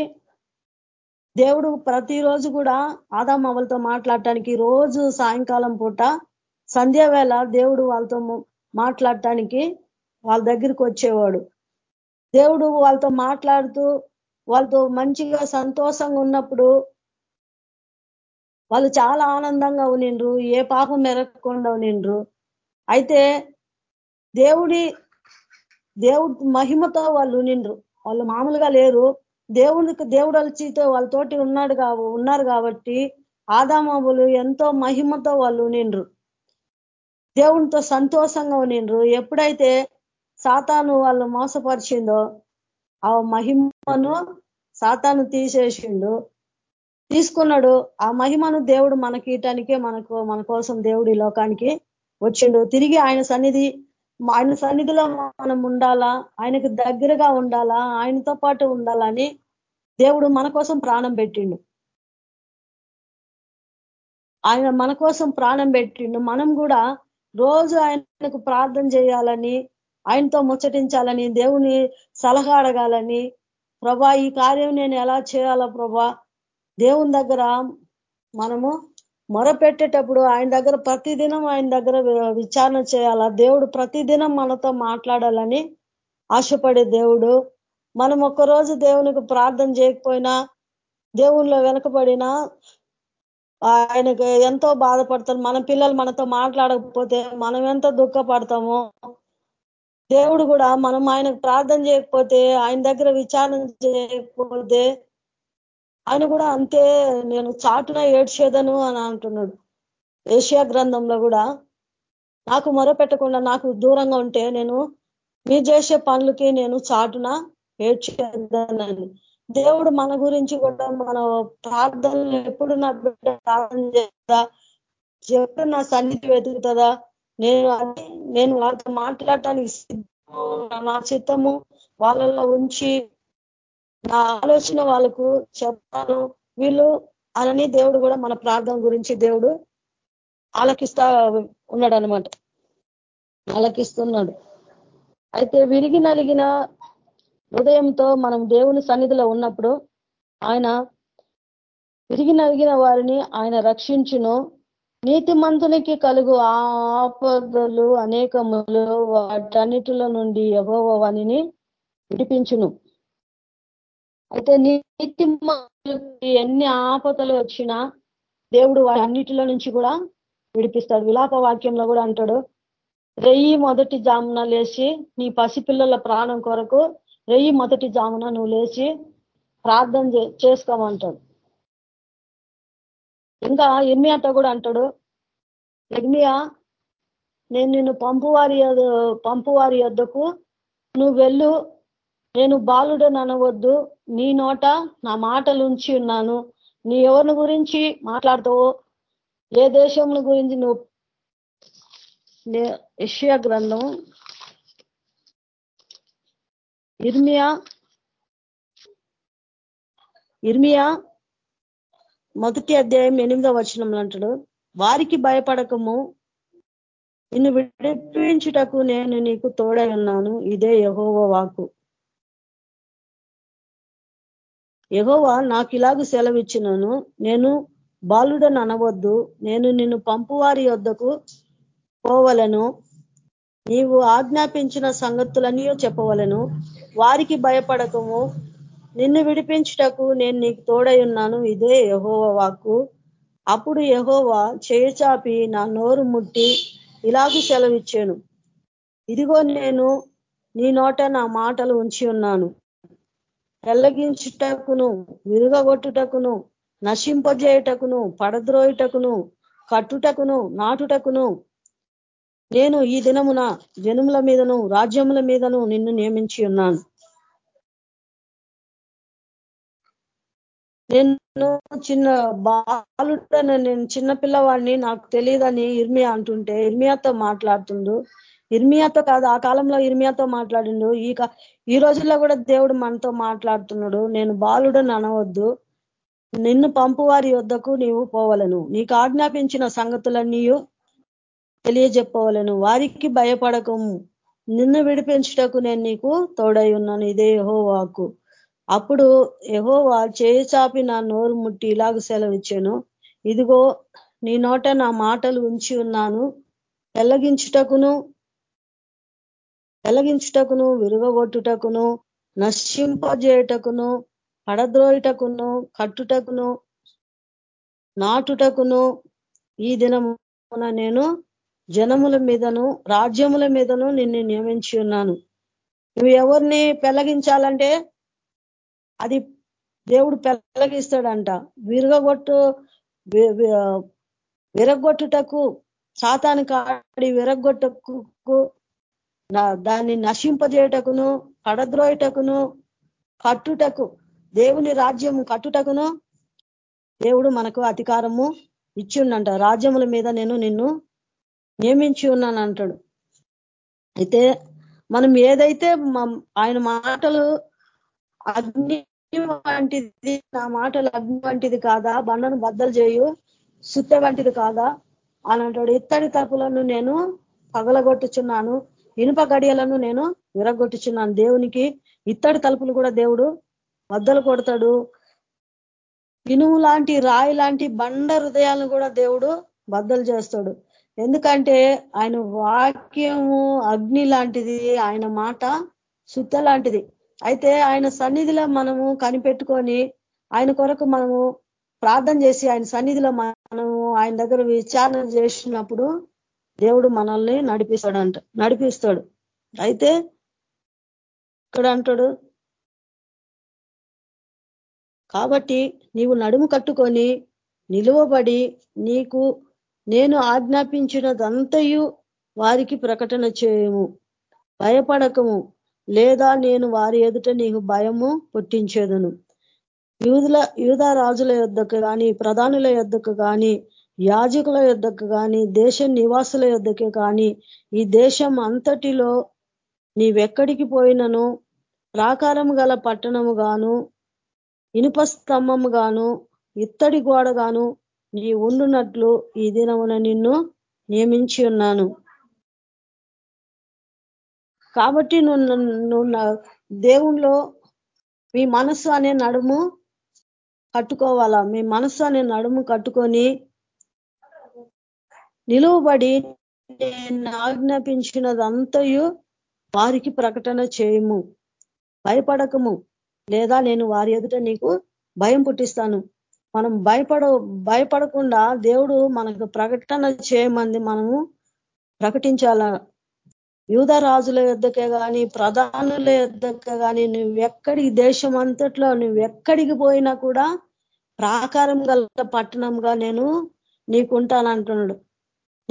దేవుడు ప్రతిరోజు కూడా ఆదామవలతో మాట్లాడటానికి రోజు సాయంకాలం పూట సంధ్యావేళ దేవుడు వాళ్ళతో మాట్లాడటానికి వాళ్ళ దగ్గరికి వచ్చేవాడు. దేవుడు వాళ్ళతో మాట్లాడుతూ వాళ్ళతో మంచిగా సంతోషంగా ఉన్నప్పుడు వాళ్ళు చాలా ఆనందంగా ఉనిండ్రు ఏ పాపం మెరగకుండా ఉనిండ్రు. అయితే దేవుడి దేవుడి మహిమతో వాళ్ళు ఉనిండ్రు. వాళ్ళు మామూలుగా లేరు దేవుడికి దేవుడు అలచితో వాళ్ళతోటి ఉన్నాడు ఉన్నారు కాబట్టి ఆదామాబులు ఎంతో మహిమతో వాళ్ళు నిండ్రు. దేవునితో సంతోషంగా నిండ్రు. ఎప్పుడైతే సాతాను వాళ్ళు మోసపరిచిందో ఆ మహిమను సాతాను తీసేసిండు. తీసుకున్నాడు. ఆ మహిమను దేవుడు మనకీయటానికే మనకు మన కోసం దేవుడు ఈ లోకానికి వచ్చిండు. తిరిగి ఆయన సన్నిధి ఆయన సన్నిధిలో మనం ఉండాలా? ఆయనకు దగ్గరగా ఉండాలా? ఆయనతో పాటు ఉండాలని దేవుడు మన కోసం ప్రాణం పెట్టిండు. ఆయన మన కోసం ప్రాణం పెట్టిండు. మనం కూడా రోజు ఆయనకు ప్రార్థన చేయాలని ఆయనతో ముచ్చటించాలని దేవుని సలహా అడగాలని ప్రభా ఈ కార్యం నేను ఎలా చేయాలా ప్రభా? దేవుని దగ్గర మనము మొరపెట్టేటప్పుడు ఆయన దగ్గర ప్రతిదినం ఆయన దగ్గర విచారణ చేయాలా? దేవుడు ప్రతిదినం మనతో మాట్లాడాలని ఆశపడే దేవుడు. మనం ఒక్కరోజు దేవునికి ప్రార్థన చేయకపోయినా దేవుళ్ళో వెనకబడినా ఆయనకు ఎంతో బాధపడతారు. మన పిల్లలు మనతో మాట్లాడకపోతే మనం ఎంత దుఃఖపడతామో. దేవుడు కూడా మనం ఆయనకు ప్రార్థన చేయకపోతే ఆయన దగ్గర విచారణ చేయకపోతే ఆయన కూడా అంతే నేను చాటున ఏడ్చేదను అని అంటున్నాడు. ఏషియా గ్రంథంలో కూడా నాకు మొరపెట్టకుండా నాకు దూరంగా ఉంటే నేను మీరు చేసే పనులకి నేను చాటున ఏడ్చేదనని. దేవుడు మన గురించి కూడా మన ప్రార్థనలు ఎప్పుడు నా బిడ్డ ప్రార్థన చేస్తుందా ఎప్పుడు నా సన్నిధి వెతుకుతుందా నేను నేను వాళ్ళతో మాట్లాడటానికి నా చిత్తము వాళ్ళలో ఉంచి నా ఆలోచన వాళ్ళకు చెప్పాను. వీళ్ళు అనని దేవుడు కూడా మన ప్రార్థన గురించి దేవుడు ఆలకిస్తా ఉన్నాడు అనమాట ఆలకిస్తున్నాడు. అయితే విరిగి నలిగిన హృదయంతో మనం దేవుని సన్నిధిలో ఉన్నప్పుడు ఆయన విరిగి నలిగిన వారిని ఆయన రక్షించును. నీతి మంతునికి కలుగు ఆపదలు అనేకములు వాటన్నిటిలో నుండి ఎవో వాణిని విడిపించును. అయితే నీతి ఎన్ని ఆపదలు వచ్చినా దేవుడు అన్నిటిలో నుంచి కూడా విడిపిస్తాడు. విలాప వాక్యంలో కూడా అంటాడు రెయ్యి మొదటి జామున లేచి నీ పసిపిల్లల ప్రాణం కొరకు రెయ్యి మొదటి జామున నువ్వు లేచి ప్రార్థన చేసుకోమంటాడు ఇంకా ఎర్మియాతో కూడా అంటాడు ఎర్మియా నేను నిన్ను పంపువారి పంపువారి వద్దకు నువ్వు వెళ్ళు నేను బాలుడని అనవద్దు. నీ నోట నా మాటలు ఉంచి ఉన్నాను. నీ ఎవరిని గురించి మాట్లాడతావో? ఏ దేశంల గురించి నువ్వు? యష్యా గ్రంథం. ఇర్మియా. ఇర్మియా మొదటి అధ్యాయం ఎనిమిదో వచనంలో అంటాడు వారికి భయపడకము. నిన్ను విడిపించుటకు నేను నీకు తోడై ఉన్నాను. ఇదే యహోవ వాకు ఎగోవా నాకు ఇలాగ సెలవిచ్చినను నేను బాలుడని అనవద్దు నేను నిన్ను పంపువారి వద్దకు పోవలను. నీవు ఆజ్ఞాపించిన సంగతులన్నీ చెప్పవలను. వారికి భయపడకము. నిన్ను విడిపించుటకు నేను నీకు తోడై ఉన్నాను. ఇదే యహోవ వాక్కు. అప్పుడు యహోవా చేచాపి నా నోరు ముట్టి ఇలాగూ సెలవిచ్చాను. ఇదిగో నేను నీ నోట నా మాటలు ఉంచి ఉన్నాను. తెల్లగించుటకును విరుగగొట్టుటకును నశింపజేయుటకును పడద్రోయుటకును కట్టుటకును నాటుటకును. నేను ఈ దినమున జనముల మీదను రాజ్యముల మీదను నిన్ను నియమించి ఉన్నాను. నేను చిన్న బాలుడ నేను చిన్న పిల్లవాడిని నాకు తెలియదని ఇర్మియా అంటుంటే ఇర్మియాతో మాట్లాడుతుండు. ఇర్మియాతో కాదు ఆ కాలంలో ఇర్మియాతో మాట్లాడిండు. ఈ ఈ రోజుల్లో కూడా దేవుడు మనతో మాట్లాడుతున్నాడు. నేను బాలుడని అనవద్దు. నిన్ను పంపువారి వద్దకు నీవు పోవలను. నీకు ఆజ్ఞాపించిన సంగతులన్నీ తెలియజెప్పవలను. వారికి భయపడకము. నిన్ను విడిపించుటకు నేను నీకు తోడై ఉన్నాను. ఇదే యహోవాకు. అప్పుడు యహోవా చేయి చాపి నా నోరు ముట్టి ఇలాగ సెలవిచ్చాను. ఇదిగో నీ నోట నా మాటలు ఉంచి ఉన్నాను. వెల్లగించుటకును వెలగించుటకును విరుగగొట్టుటకును నశింపజేయటకును పడద్రోయుటకును కట్టుటకును నాటుటకును. ఈ దినమున నేను జనముల మీదను రాజ్యముల మీదను నిన్ను నియమించి ఉన్నాను. నువ్వు ఎవరిని పెళ్ళగించాలంటే అది దేవుడు పెళ్ళగిస్తాడంట విరగొట్టు విరగొట్టుటకు సాతాను కాడి విరగొట్టకు దాన్ని నశింపజేయటకును కడద్రోయటకును కట్టుటకు దేవుని రాజ్యం కట్టుటకును దేవుడు మనకు అధికారము ఇచ్చి ఉండంట రాజ్యముల మీద నేను నిన్ను నియమించి ఉన్నాను అంటాడు అయితే మనం ఏదైతే ఆయన మాటలు అగ్ని వంటిది నా మాటలు అగ్ని వంటిది కాదా బండను బద్దలు చేయు సుత్తె వంటిది కాదా అని అంటాడు. ఇత్తడి తప్పులను నేను పగలగొట్టుచున్నాను. ఇనుప గడియలను నేను విరగొట్టుచున్నాను దేవునికి ఇత్తడి తలుపులు కూడా దేవుడు వద్దలు కొడతాడు. ఇనుము లాంటి రాయి లాంటి బండ హృదయాలను కూడా దేవుడు బద్దలు చేస్తాడు. ఎందుకంటే ఆయన వాక్యము అగ్ని లాంటిది ఆయన మాట శుద్ధ లాంటిది. అయితే ఆయన సన్నిధిలో మనము కనిపెట్టుకొని ఆయన కొరకు మనము ప్రార్థన చేసి ఆయన సన్నిధిలో మనము ఆయన దగ్గర విచారణ చేసినప్పుడు దేవుడు మనల్ని నడిపిస్తాడంట. నడిపిస్తాడు. అయితే ఇక్కడ అంటాడు కాబట్టి నీవు నడుము కట్టుకొని నిలువబడి నీకు నేను ఆజ్ఞాపించినదంతయు వారికి ప్రకటన చేయము. భయపడకము లేదా నేను వారి ఎదుట నీకు భయము పుట్టించేదను. యూదుల యూదా రాజుల యొద్దకు కానీ ప్రధానుల యొద్దకు కానీ యాజకుల యొద్దకు కానీ దేశ నివాసుల యొద్దకే కానీ ఈ దేశం అంతటిలో నీవెక్కడికి పోయినను? ప్రాకారం గల పట్టణము గాను ఇనుప స్తంభము గాను ఇత్తడి గోడ గాను నీ ఉండునట్లు ఈ దినమున నిన్ను నియమించి ఉన్నాను. కాబట్టి నువ్వు నువ్వు దేవుణ్ణిలో మీ మనస్సు అనే నడుము కట్టుకోవాలా? మీ మనస్సు అనే నడుము కట్టుకొని నిలువబడి నేను ఆజ్ఞాపించినదంతయు వారికి ప్రకటన చేయము. భయపడకము లేదా నేను వారి ఎదుట నీకు భయం పుట్టిస్తాను. మనం భయపడ భయపడకుండా దేవుడు మనకు ప్రకటన చేయమంది మనము ప్రకటించాల? యూధ రాజుల యుద్ధకే కానీ ప్రధానుల యుద్ధకే కానీ నువ్వెక్కడికి దేశం అంతట్లో నువ్వెక్కడికి పోయినా కూడా ప్రాకారం గల పట్టణంగా నేను నీకుంటానంటున్నాడు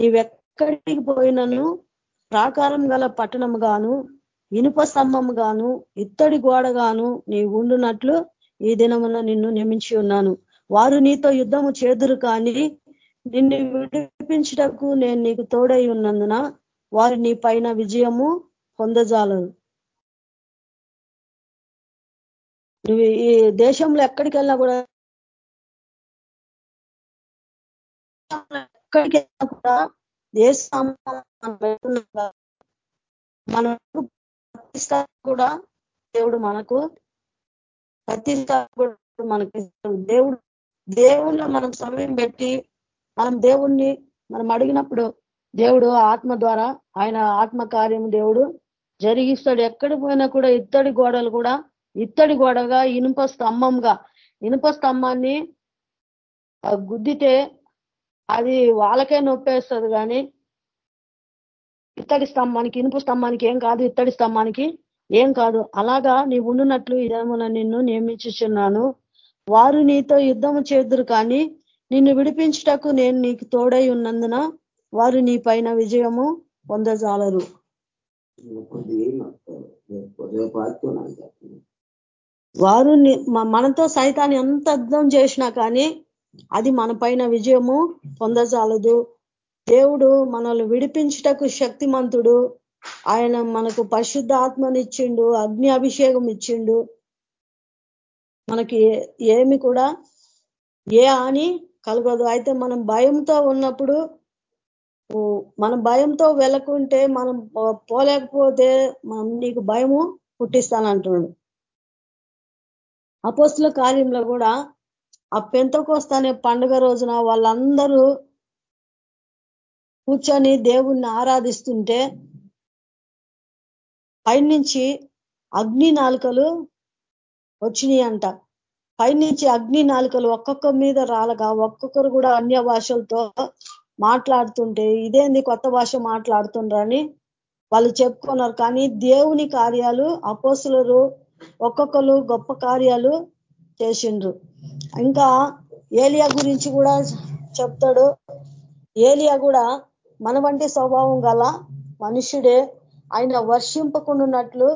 నీవెక్కడికి పోయినను? ప్రాకారం గల పట్టణం గాను ఇనుప స్తంభం గాను ఇత్తడి గోడ గాను నీ ఉండునట్లు ఈ దినమున నిన్ను నియమించి ఉన్నాను. వారు నీతో యుద్ధము చేదురు కానీ నిన్ను విడిపించటకు నేను నీకు తోడై ఉన్నందున వారు నీ పైన విజయము పొందజాలరు. నువ్వు ఈ దేశంలో ఎక్కడికి వెళ్ళినా కూడా ఎక్కడికి కూడా దేశం మనకు కూడా దేవుడు మనకు ప్రతిష్ట మనకి దేవుడు దేవుళ్ళ మనం సమయం పెట్టి మనం దేవుణ్ణి మనం అడిగినప్పుడు దేవుడు ఆత్మ ద్వారా ఆయన ఆత్మ కార్యం దేవుడు జరిగిస్తాడు. ఎక్కడి పోయినా కూడా ఇత్తడి గోడలు కూడా ఇత్తడి గోడగా ఇనుప స్తంభంగా ఇనుప స్తంభాన్ని గుద్దితే అది వాళ్ళకే నొప్పేస్తుంది కానీ ఇత్తడి స్తంభానికి ఇనుపు స్తంభానికి ఏం కాదు ఇత్తడి స్తంభానికి ఏం కాదు. అలాగా నీ ఉండునట్లు ఇదేమో నిన్ను నియమించుచున్నాను. వారు నీతో యుద్ధము చేదురు కానీ నిన్ను విడిపించుటకు నేను నీకు తోడై ఉన్నందున వారు నీ పైన విజయము పొందజాలరు. వారు మనతో సైతాన్ని ఎంత అర్థం చేసినా కానీ అది మన పైన విజయము పొందజాలదు. దేవుడు మనల్ని విడిపించుటకు శక్తిమంతుడు. ఆయన మనకు పరిశుద్ధ ఆత్మనిచ్చిండు అగ్ని అభిషేకం ఇచ్చిండు. మనకి ఏమి కూడా ఏ హాని కలగదు. అయితే మనం భయంతో ఉన్నప్పుడు మనం భయంతో వెళ్ళకుంటే మనం పోలేకపోతే మనం నీకు భయము పుట్టిస్తానంటున్నాడు. అపోస్తుల కార్యంలో కూడా ఆ పెంతకోస్తానే పండుగ రోజున వాళ్ళందరూ కూర్చొని దేవుణ్ణి ఆరాధిస్తుంటే పైనుంచి అగ్ని నాలుకలు వచ్చినాయి అంట పైనుంచి అగ్ని నాలుకలు ఒక్కొక్క మీద రాలగా ఒక్కొక్కరు కూడా అన్య భాషలతో మాట్లాడుతుంటే ఇదేంది కొత్త భాష మాట్లాడుతుండ్రని వాళ్ళు చెప్పుకున్నారు. కానీ దేవుని కార్యాలు అపోసులరు ఒక్కొక్కరు గొప్ప కార్యాలు చేసిండ్రు. ఇంకా ఏలియా గురించి కూడా చెప్తాడు. ఏలియా కూడా మన వంటి స్వభావం గల మనుషుడే ఆయన వర్షింపకుండాన్నట్లు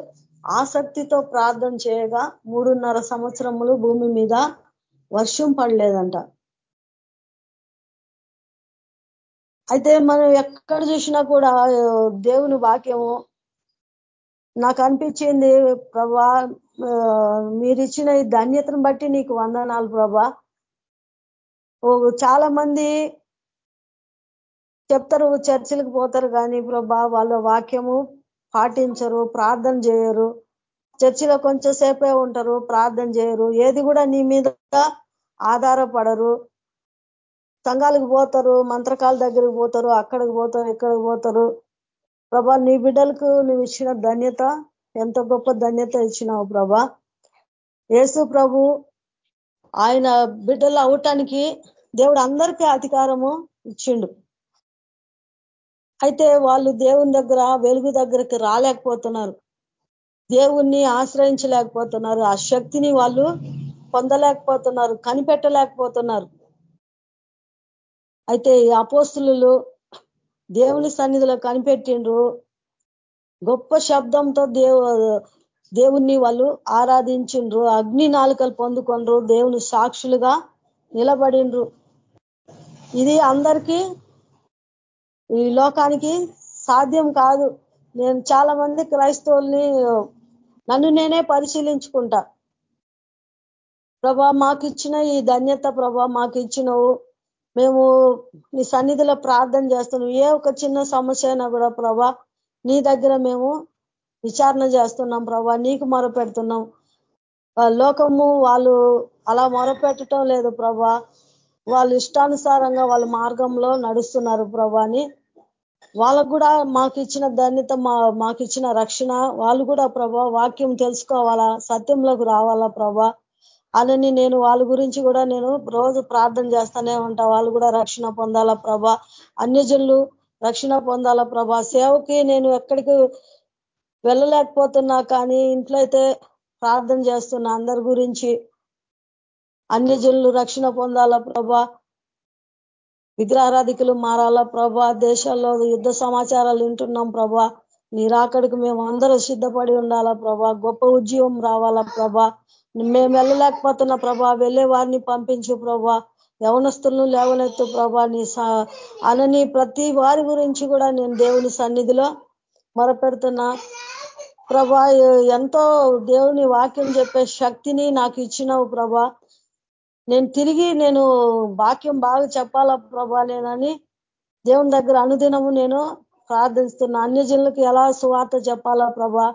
ఆసక్తితో ప్రార్థన చేయగా మూడున్నర సంవత్సరములు భూమి మీద వర్షం పడలేదంట అయితే మనం ఎక్కడ చూసినా కూడా దేవుని వాక్యము నాకు అనిపించింది ప్రభా మీరిచ్చిన ఈ ధన్యతను బట్టి నీకు వందనాలు ప్రభా. చాలా మంది చెప్తారు చర్చిలకు పోతారు కానీ ప్రభా వాళ్ళ వాక్యము పాటించరు ప్రార్థన చేయరు. చర్చిలో కొంచెం సేపే ఉంటారు ప్రార్థన చేయరు. ఏది కూడా నీ మీద ఆధారపడరు. సంఘాలకు పోతారు మంత్రకాల దగ్గరికి పోతారు అక్కడికి పోతారు ఇక్కడికి పోతారు. ప్రభా నీ బిడ్డలకు నువ్వు ఇచ్చిన ధన్యత ఎంత గొప్ప ధన్యత ఇచ్చినావు ప్రభా. యేసు ప్రభు ఆయన బిడ్డలు అవటానికి దేవుడు అందరికీ అధికారము ఇచ్చిండు. అయితే వాళ్ళు దేవుని దగ్గర వెలుగు దగ్గరికి రాలేకపోతున్నారు. దేవుణ్ణి ఆశ్రయించలేకపోతున్నారు. ఆ శక్తిని వాళ్ళు పొందలేకపోతున్నారు కనిపెట్టలేకపోతున్నారు. అయితే ఈ అపోస్తులు దేవుని సన్నిధిలో కనిపెట్టిండ్రు. గొప్ప శబ్దంతో దేవు దేవుణ్ణి వాళ్ళు ఆరాధించిండ్రు. అగ్ని నాలుకలు పొందుకొండ్రు. దేవుని సాక్షులుగా నిలబడిండ్రు. ఇది అందరికీ ఈ లోకానికి సాధ్యం కాదు. నేను చాలా మంది క్రైస్తవుల్ని నన్ను నేనే పరిశీలించుకుంటా. ప్రభా మాకు ఇచ్చిన ఈ ధన్యత ప్రభా మాకు ఇచ్చినవు మేము నీ సన్నిధిలో ప్రార్థన చేస్తున్నాం. ఏ ఒక చిన్న సమస్య అయినా కూడా ప్రభా నీ దగ్గర మేము విచారణ చేస్తున్నాం ప్రభా నీకు మొరపెడుతున్నాం. లోకము వాళ్ళు అలా మొరపెట్టడం లేదు ప్రభా. వాళ్ళు ఇష్టానుసారంగా వాళ్ళ మార్గంలో నడుస్తున్నారు ప్రభాని వాళ్ళకు కూడా మాకు ఇచ్చిన ధన్యత మా మాకు ఇచ్చిన రక్షణ. వాళ్ళు కూడా ప్రభా వాక్యం తెలుసుకోవాలా సత్యంలోకి రావాలా ప్రభా. అని నేను వాళ్ళ గురించి కూడా నేను రోజు ప్రార్థన చేస్తూనే ఉంటా. వాళ్ళు కూడా రక్షణ పొందాలా ప్రభా. అన్యజనులు రక్షణ పొందాలా ప్రభా. సేవకి నేను ఎక్కడికి వెళ్ళలేకపోతున్నా కానీ ఇంట్లో అయితే ప్రార్థన చేస్తున్నా అందరి గురించి. అన్యజనులు రక్షణ పొందాలా ప్రభా. విగ్రహారాధికులు మారాలా ప్రభా. దేశాల్లో యుద్ధ సమాచారాలు వింటున్నాం ప్రభా. నీ రాకడికి మేము అందరూ సిద్ధపడి ఉండాలా ప్రభా? గొప్ప ఉద్యమం రావాలా ప్రభా? మేము వెళ్ళలేకపోతున్న ప్రభా వెళ్ళే వారిని పంపించు ప్రభా. యవనస్తులను లేవనెత్తు ప్రభా. నీ అనని ప్రతి వారి గురించి కూడా నేను దేవుని సన్నిధిలో మొరపెడుతున్నా. ప్రభా ఎంతో దేవుని వాక్యం చెప్పే శక్తిని నాకు ఇచ్చినావు ప్రభా. నేను తిరిగి నేను వాక్యం బాగా చెప్పాలా ప్రభా నేనని దేవుని దగ్గర అనుదినము నేను ప్రార్థిస్తున్న. అన్యజనులకు ఎలా సువార్త చెప్పాలా ప్రభా?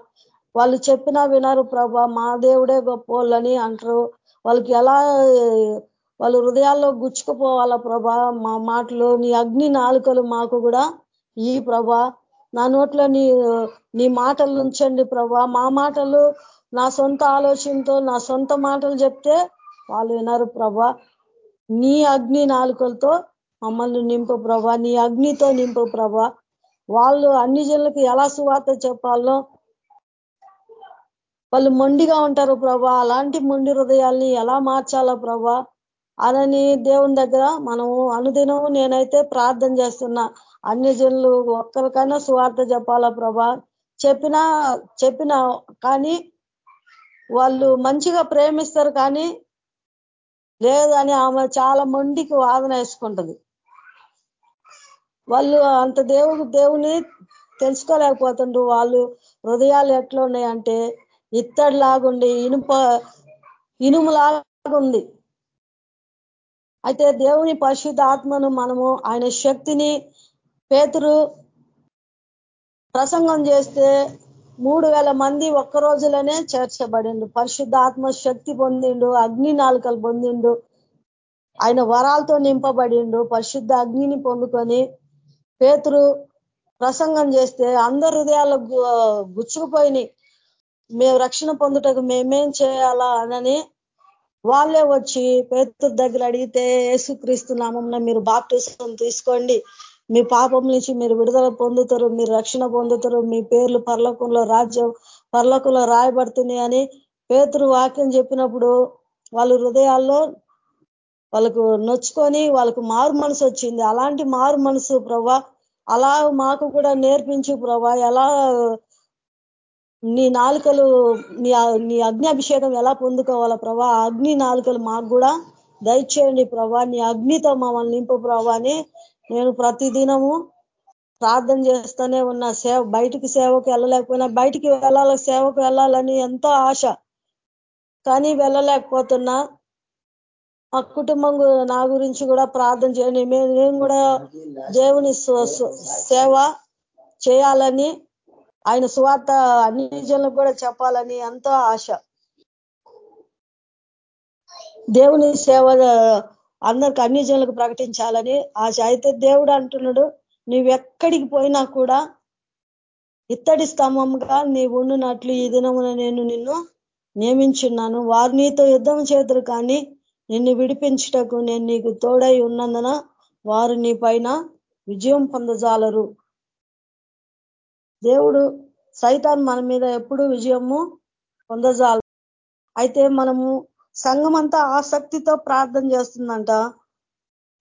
వాళ్ళు చెప్పినా వినరు ప్రభా. మా దేవుడే గొప్పోళ్ళని అంటారు. వాళ్ళకి ఎలా వాళ్ళు హృదయాల్లో గుచ్చుకుపోవాలా ప్రభా? మా మాటలు నీ అగ్ని నాలుకలు మాకు కూడా ఈ ప్రభా. నా నోట్లో నీ నీ మాటలు ఉంచండి ప్రభా. మా మాటలు నా సొంత ఆలోచనతో నా సొంత మాటలు చెప్తే వాళ్ళు వినరు ప్రభా. నీ అగ్ని నాలుకలతో మమ్మల్ని నింపు ప్రభా. నీ అగ్నితో నింపు ప్రభా. వాళ్ళు అన్ని జనులకు ఎలా సువార్త చెప్పాలో వాళ్ళు మొండిగా ఉంటారు ప్రభా. అలాంటి మొండి హృదయాల్ని ఎలా మార్చాలో ప్రభా. అనని దేవుని దగ్గర మనము అనుదినం నేనైతే ప్రార్థన చేస్తున్నా. అన్ని జనులు ఒక్కరికైనా సువార్త చెప్పాలా ప్రభా. చెప్పినా చెప్పినా కానీ వాళ్ళు మంచిగా ప్రేమిస్తారు కానీ లేదని ఆమె చాలా మొండికి వాదన వేసుకుంటది. వాళ్ళు అంత దేవుడు దేవుని తెలుసుకోలేకపోతుండ్రు. వాళ్ళు హృదయాలు ఎట్లా ఉన్నాయంటే ఇత్తడిలాగుండి ఇనుప ఇనుములాగుంది. అయితే దేవుని పరిశుద్ధ ఆత్మను మనము ఆయన శక్తిని పేతురు ప్రసంగం చేస్తే మూడు వేల మంది ఒక్క రోజులోనే చేర్చబడిండు. పరిశుద్ధ ఆత్మ శక్తి పొందిండు అగ్ని నాలుకలు పొందిండు. ఆయన వరాలతో నింపబడిండు. పరిశుద్ధ అగ్నిని పొందుకొని పేతురు ప్రసంగం చేస్తే అందరు హృదయాలు గుచ్చుకుపోయినాయి. మేము రక్షణ పొందుటకు మేమేం చేయాలా అనని వాళ్ళే వచ్చి పేతురు దగ్గర అడిగితే యేసుక్రీస్తు నామంలో మీరు బాప్టిసం తీసుకోండి. మీ పాపం నుంచి మీరు విడుదల పొందుతారు మీరు రక్షణ పొందుతారు. మీ పేర్లు పర్లకంలో రాజ్యం పర్లకంలో రాయబడుతుంది అని పేతురు వాక్యం చెప్పినప్పుడు వాళ్ళ హృదయాల్లో వాళ్ళకు నొచ్చుకొని వాళ్ళకు మారు మనసు వచ్చింది. అలాంటి మారు మనసు ప్రభా అలా మాకు కూడా నేర్పించు ప్రభా ఎలా నీ నాలుకలు నీ నీ అగ్ని అభిషేకం ఎలా పొందుకోవాలా ప్రభా అగ్ని నాలుకలు మాకు కూడా దయచేయండి ప్రభా నీ అగ్నితో మమ్మల్ని నింపు ప్రభా అని నేను ప్రతిదినము ప్రార్థన చేస్తూనే ఉన్న. సేవ బయటికి సేవకు వెళ్ళలేకపోయినా బయటికి వెళ్ళాల సేవకు వెళ్ళాలని ఎంతో ఆశ. కానీ వెళ్ళలేకపోతున్నా. మా కుటుంబం నా గురించి కూడా ప్రార్థన చేయండి. నేను కూడా దేవుని సేవ చేయాలని ఆయన సువార్త అన్ని జనులకు కూడా చెప్పాలని ఎంతో ఆశ. దేవుని సేవ అందరికి అన్ని జనులకు ప్రకటించాలని ఆశ. అయితే దేవుడు అంటున్నాడు నువ్వెక్కడికి పోయినా కూడా ఇత్తడి స్తంభంగా నీ ఉండునట్లు ఈ దినమున నేను నిన్ను నియమించున్నాను. వారు నీతో యుద్ధం చేతురు కానీ నిన్ను విడిపించుటకు నేను నీకు తోడై ఉన్నందున వారు నీ పైన విజయం పొందజాలరు. దేవుడు సైతాన్ మన మీద ఎప్పుడు విజయము పొందజాల అయితే మనము సంఘం అంతా ఆసక్తితో ప్రార్థన చేస్తుందంట.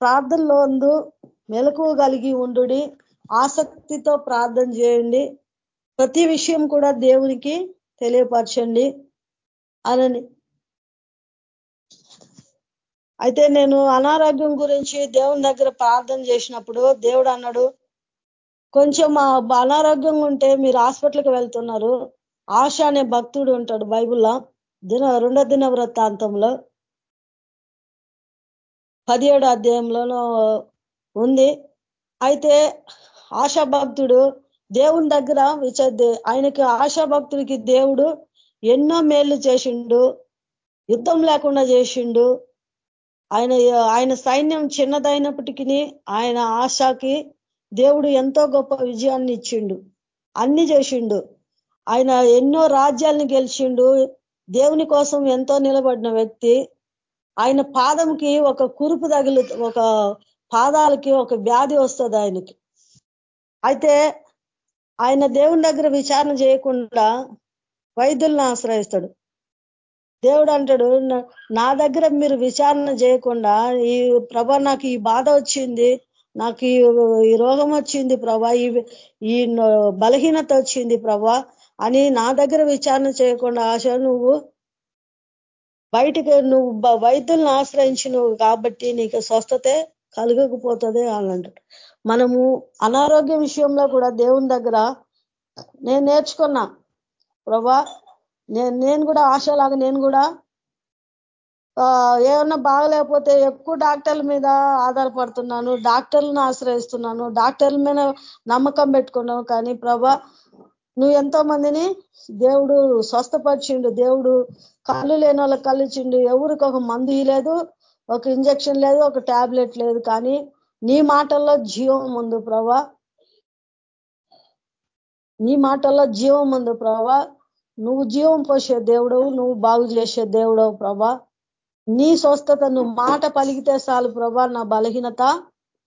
ప్రార్థనలో ఉండు మెలకువ కలిగి ఉండు ఆసక్తితో ప్రార్థన చేయండి. ప్రతి విషయం కూడా దేవునికి తెలియపరచండి. అనని అయితే నేను అనారోగ్యం గురించి దేవుని దగ్గర ప్రార్థన చేసినప్పుడు దేవుడు అన్నాడు కొంచెం అనారోగ్యంగా ఉంటే మీరు హాస్పిటల్కి వెళ్తున్నారు. ఆశ అనే భక్తుడు ఉంటాడు బైబుల్లో దిన రెండో దిన వృత్తాంతంలో పదిహేడు అధ్యాయంలోనూ ఉంది. అయితే ఆశాభక్తుడు దేవుని దగ్గర విచద్ది ఆయనకి ఆశాభక్తుడికి దేవుడు ఎన్నో మేళ్ళు చేసిండు యుద్ధం లేకుండా చేసిండు ఆయన ఆయన సైన్యం చిన్నదైనప్పటికీ ఆయన ఆశకి దేవుడు ఎంతో గొప్ప విజయాన్ని ఇచ్చిండు. అన్ని చేసిండు. ఆయన ఎన్నో రాజ్యాలను గెలిచిండు. దేవుని కోసం ఎంతో నిలబడిన వ్యక్తి. ఆయన పాదంకి ఒక కురుపు తగిలి ఒక పాదాలకి ఒక వ్యాధి వస్తుంది ఆయనకి. అయితే ఆయన దేవుని దగ్గర విచారణ చేయకుండా వైద్యులను ఆశ్రయిస్తాడు. దేవుడు అంటాడు నా దగ్గర మీరు విచారణ చేయకుండా ఈ ప్రభ నాకు ఈ బాధ వచ్చింది నాకు ఈ రోగం వచ్చింది ప్రభా ఈ బలహీనత వచ్చింది ప్రభా అని నా దగ్గర విచారణ చేయకుండా ఆశ నువ్వు బయటికి నువ్వు వైద్యులను ఆశ్రయించి నువ్వు కాబట్టి నీకు స్వస్థతే కలగకపోతుంది అని మనము అనారోగ్య విషయంలో కూడా దేవుని దగ్గర నేను నేర్చుకున్నా ప్రభా నేను నేను కూడా ఆశలాగా నేను కూడా ఏమన్నా బాగలేకపోతే ఎక్కువ డాక్టర్ల మీద ఆధారపడుతున్నాను డాక్టర్లను ఆశ్రయిస్తున్నాను డాక్టర్ల మీద నమ్మకం పెట్టుకున్నావు కానీ ప్రభా నువ్వు ఎంతో మందిని దేవుడు స్వస్థపరిచిండు దేవుడు కళ్ళు లేని వాళ్ళకి కళ్ళుచిండు ఎవరికి ఒక మందు లేదు ఒక ఇంజక్షన్ లేదు ఒక టాబ్లెట్ లేదు. కానీ నీ మాటల్లో జీవం ఉంది ప్రభా. నీ మాటల్లో జీవం ఉంది ప్రభా. నువ్వు జీవం పోసే దేవుడవు నువ్వు బాగు చేసే దేవుడవు ప్రభా. నీ స్వస్థత నువ్వు మాట పలికితే చాలు ప్రభా నా బలహీనత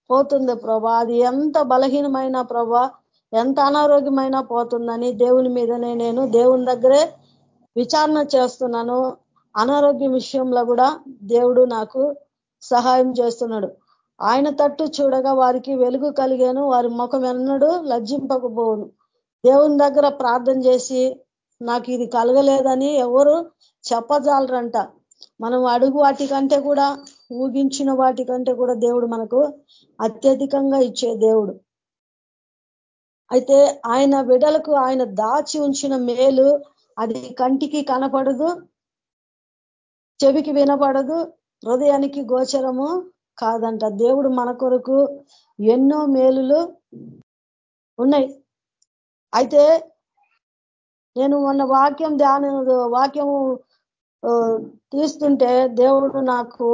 పోతుంది ప్రభా. అది ఎంత బలహీనమైన ప్రభా ఎంత అనారోగ్యమైనా పోతుందని దేవుని మీదనే నేను దేవుని దగ్గరే విచారణ చేస్తున్నాను. అనారోగ్య విషయంలో కూడా దేవుడు నాకు సహాయం చేస్తున్నాడు. ఆయన తట్టు చూడగా వారికి వెలుగు కలిగాను. వారి ముఖం ఎన్నడూ లజ్జింపకపోవును. దేవుని దగ్గర ప్రార్థన చేసి నాకు ఇది కలగలేదని ఎవరు చెప్పజాలరంట. మనం అడుగు వాటికంటే కూడా ఊగించిన వాటికంటే కూడా దేవుడు మనకు అత్యధికంగా ఇచ్చే దేవుడు. అయితే ఆయన బిడలకు ఆయన దాచి ఉంచిన మేలు అది కంటికి కనపడదు చెవికి వినపడదు హృదయానికి గోచరము కాదంట. దేవుడు మన కొరకు ఎన్నో మేలులు ఉన్నాయి. అయితే నేను మొన్న వాక్యం ధ్యాన వాక్యము తీస్తుంటే దేవుడు నాకు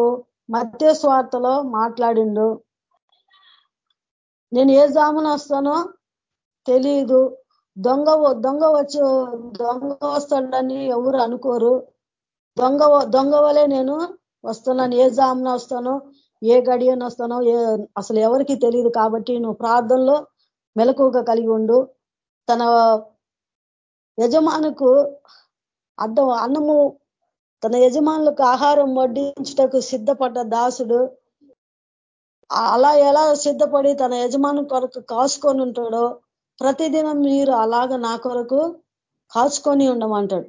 మధ్య స్వార్థలో మాట్లాడిండు. నేను ఏ జామున వస్తానో తెలియదు దొంగ దొంగ వచ్చి దొంగ వస్తాడని ఎవరు అనుకోరు. దొంగ దొంగ వలే నేను వస్తున్నాను. ఏ జామున వస్తానో ఏ గడియన వస్తానో ఏ అసలు ఎవరికి తెలియదు కాబట్టి నువ్వు ప్రార్థనలో మెలకువగా కలిగి ఉండు. తన యజమానుకు అడ్డ అన్నము తన యజమానులకు ఆహారం వడ్డించుటకు సిద్ధపడ్డ దాసుడు అలా ఎలా సిద్ధపడి తన యజమాను కొరకు కాసుకొని ఉంటాడో ప్రతిదినం మీరు అలాగ నా కొరకు కాచుకొని ఉండమంటాడు.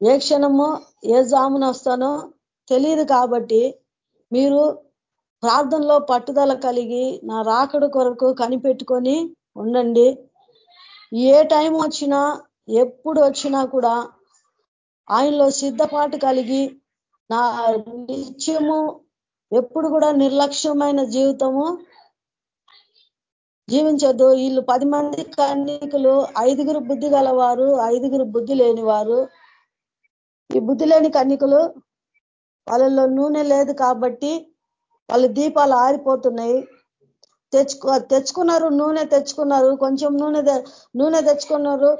ఏ క్షణము ఏ జామున వస్తానో తెలియదు కాబట్టి మీరు ప్రార్థనలో పట్టుదల కలిగి నా రాకడు కొరకు కనిపెట్టుకొని ఉండండి. ఏ టైం వచ్చినా ఎప్పుడు వచ్చినా కూడా ఆయనలో సిద్ధపాటు కలిగి నా నిత్యము ఎప్పుడు కూడా నిర్లక్ష్యమైన జీవితము జీవించద్దు. వీళ్ళు పది మంది కన్నికులు ఐదుగురు బుద్ధి గలవారు ఐదుగురు బుద్ధి లేనివారు. ఈ బుద్ధి లేని కన్నికలు వాళ్ళల్లో నూనె లేదు కాబట్టి వాళ్ళ దీపాలు ఆరిపోతున్నాయి. తెచ్చుకో తెచ్చుకున్నారు నూనె తెచ్చుకున్నారు కొంచెం నూనె నూనె తెచ్చుకున్నారు.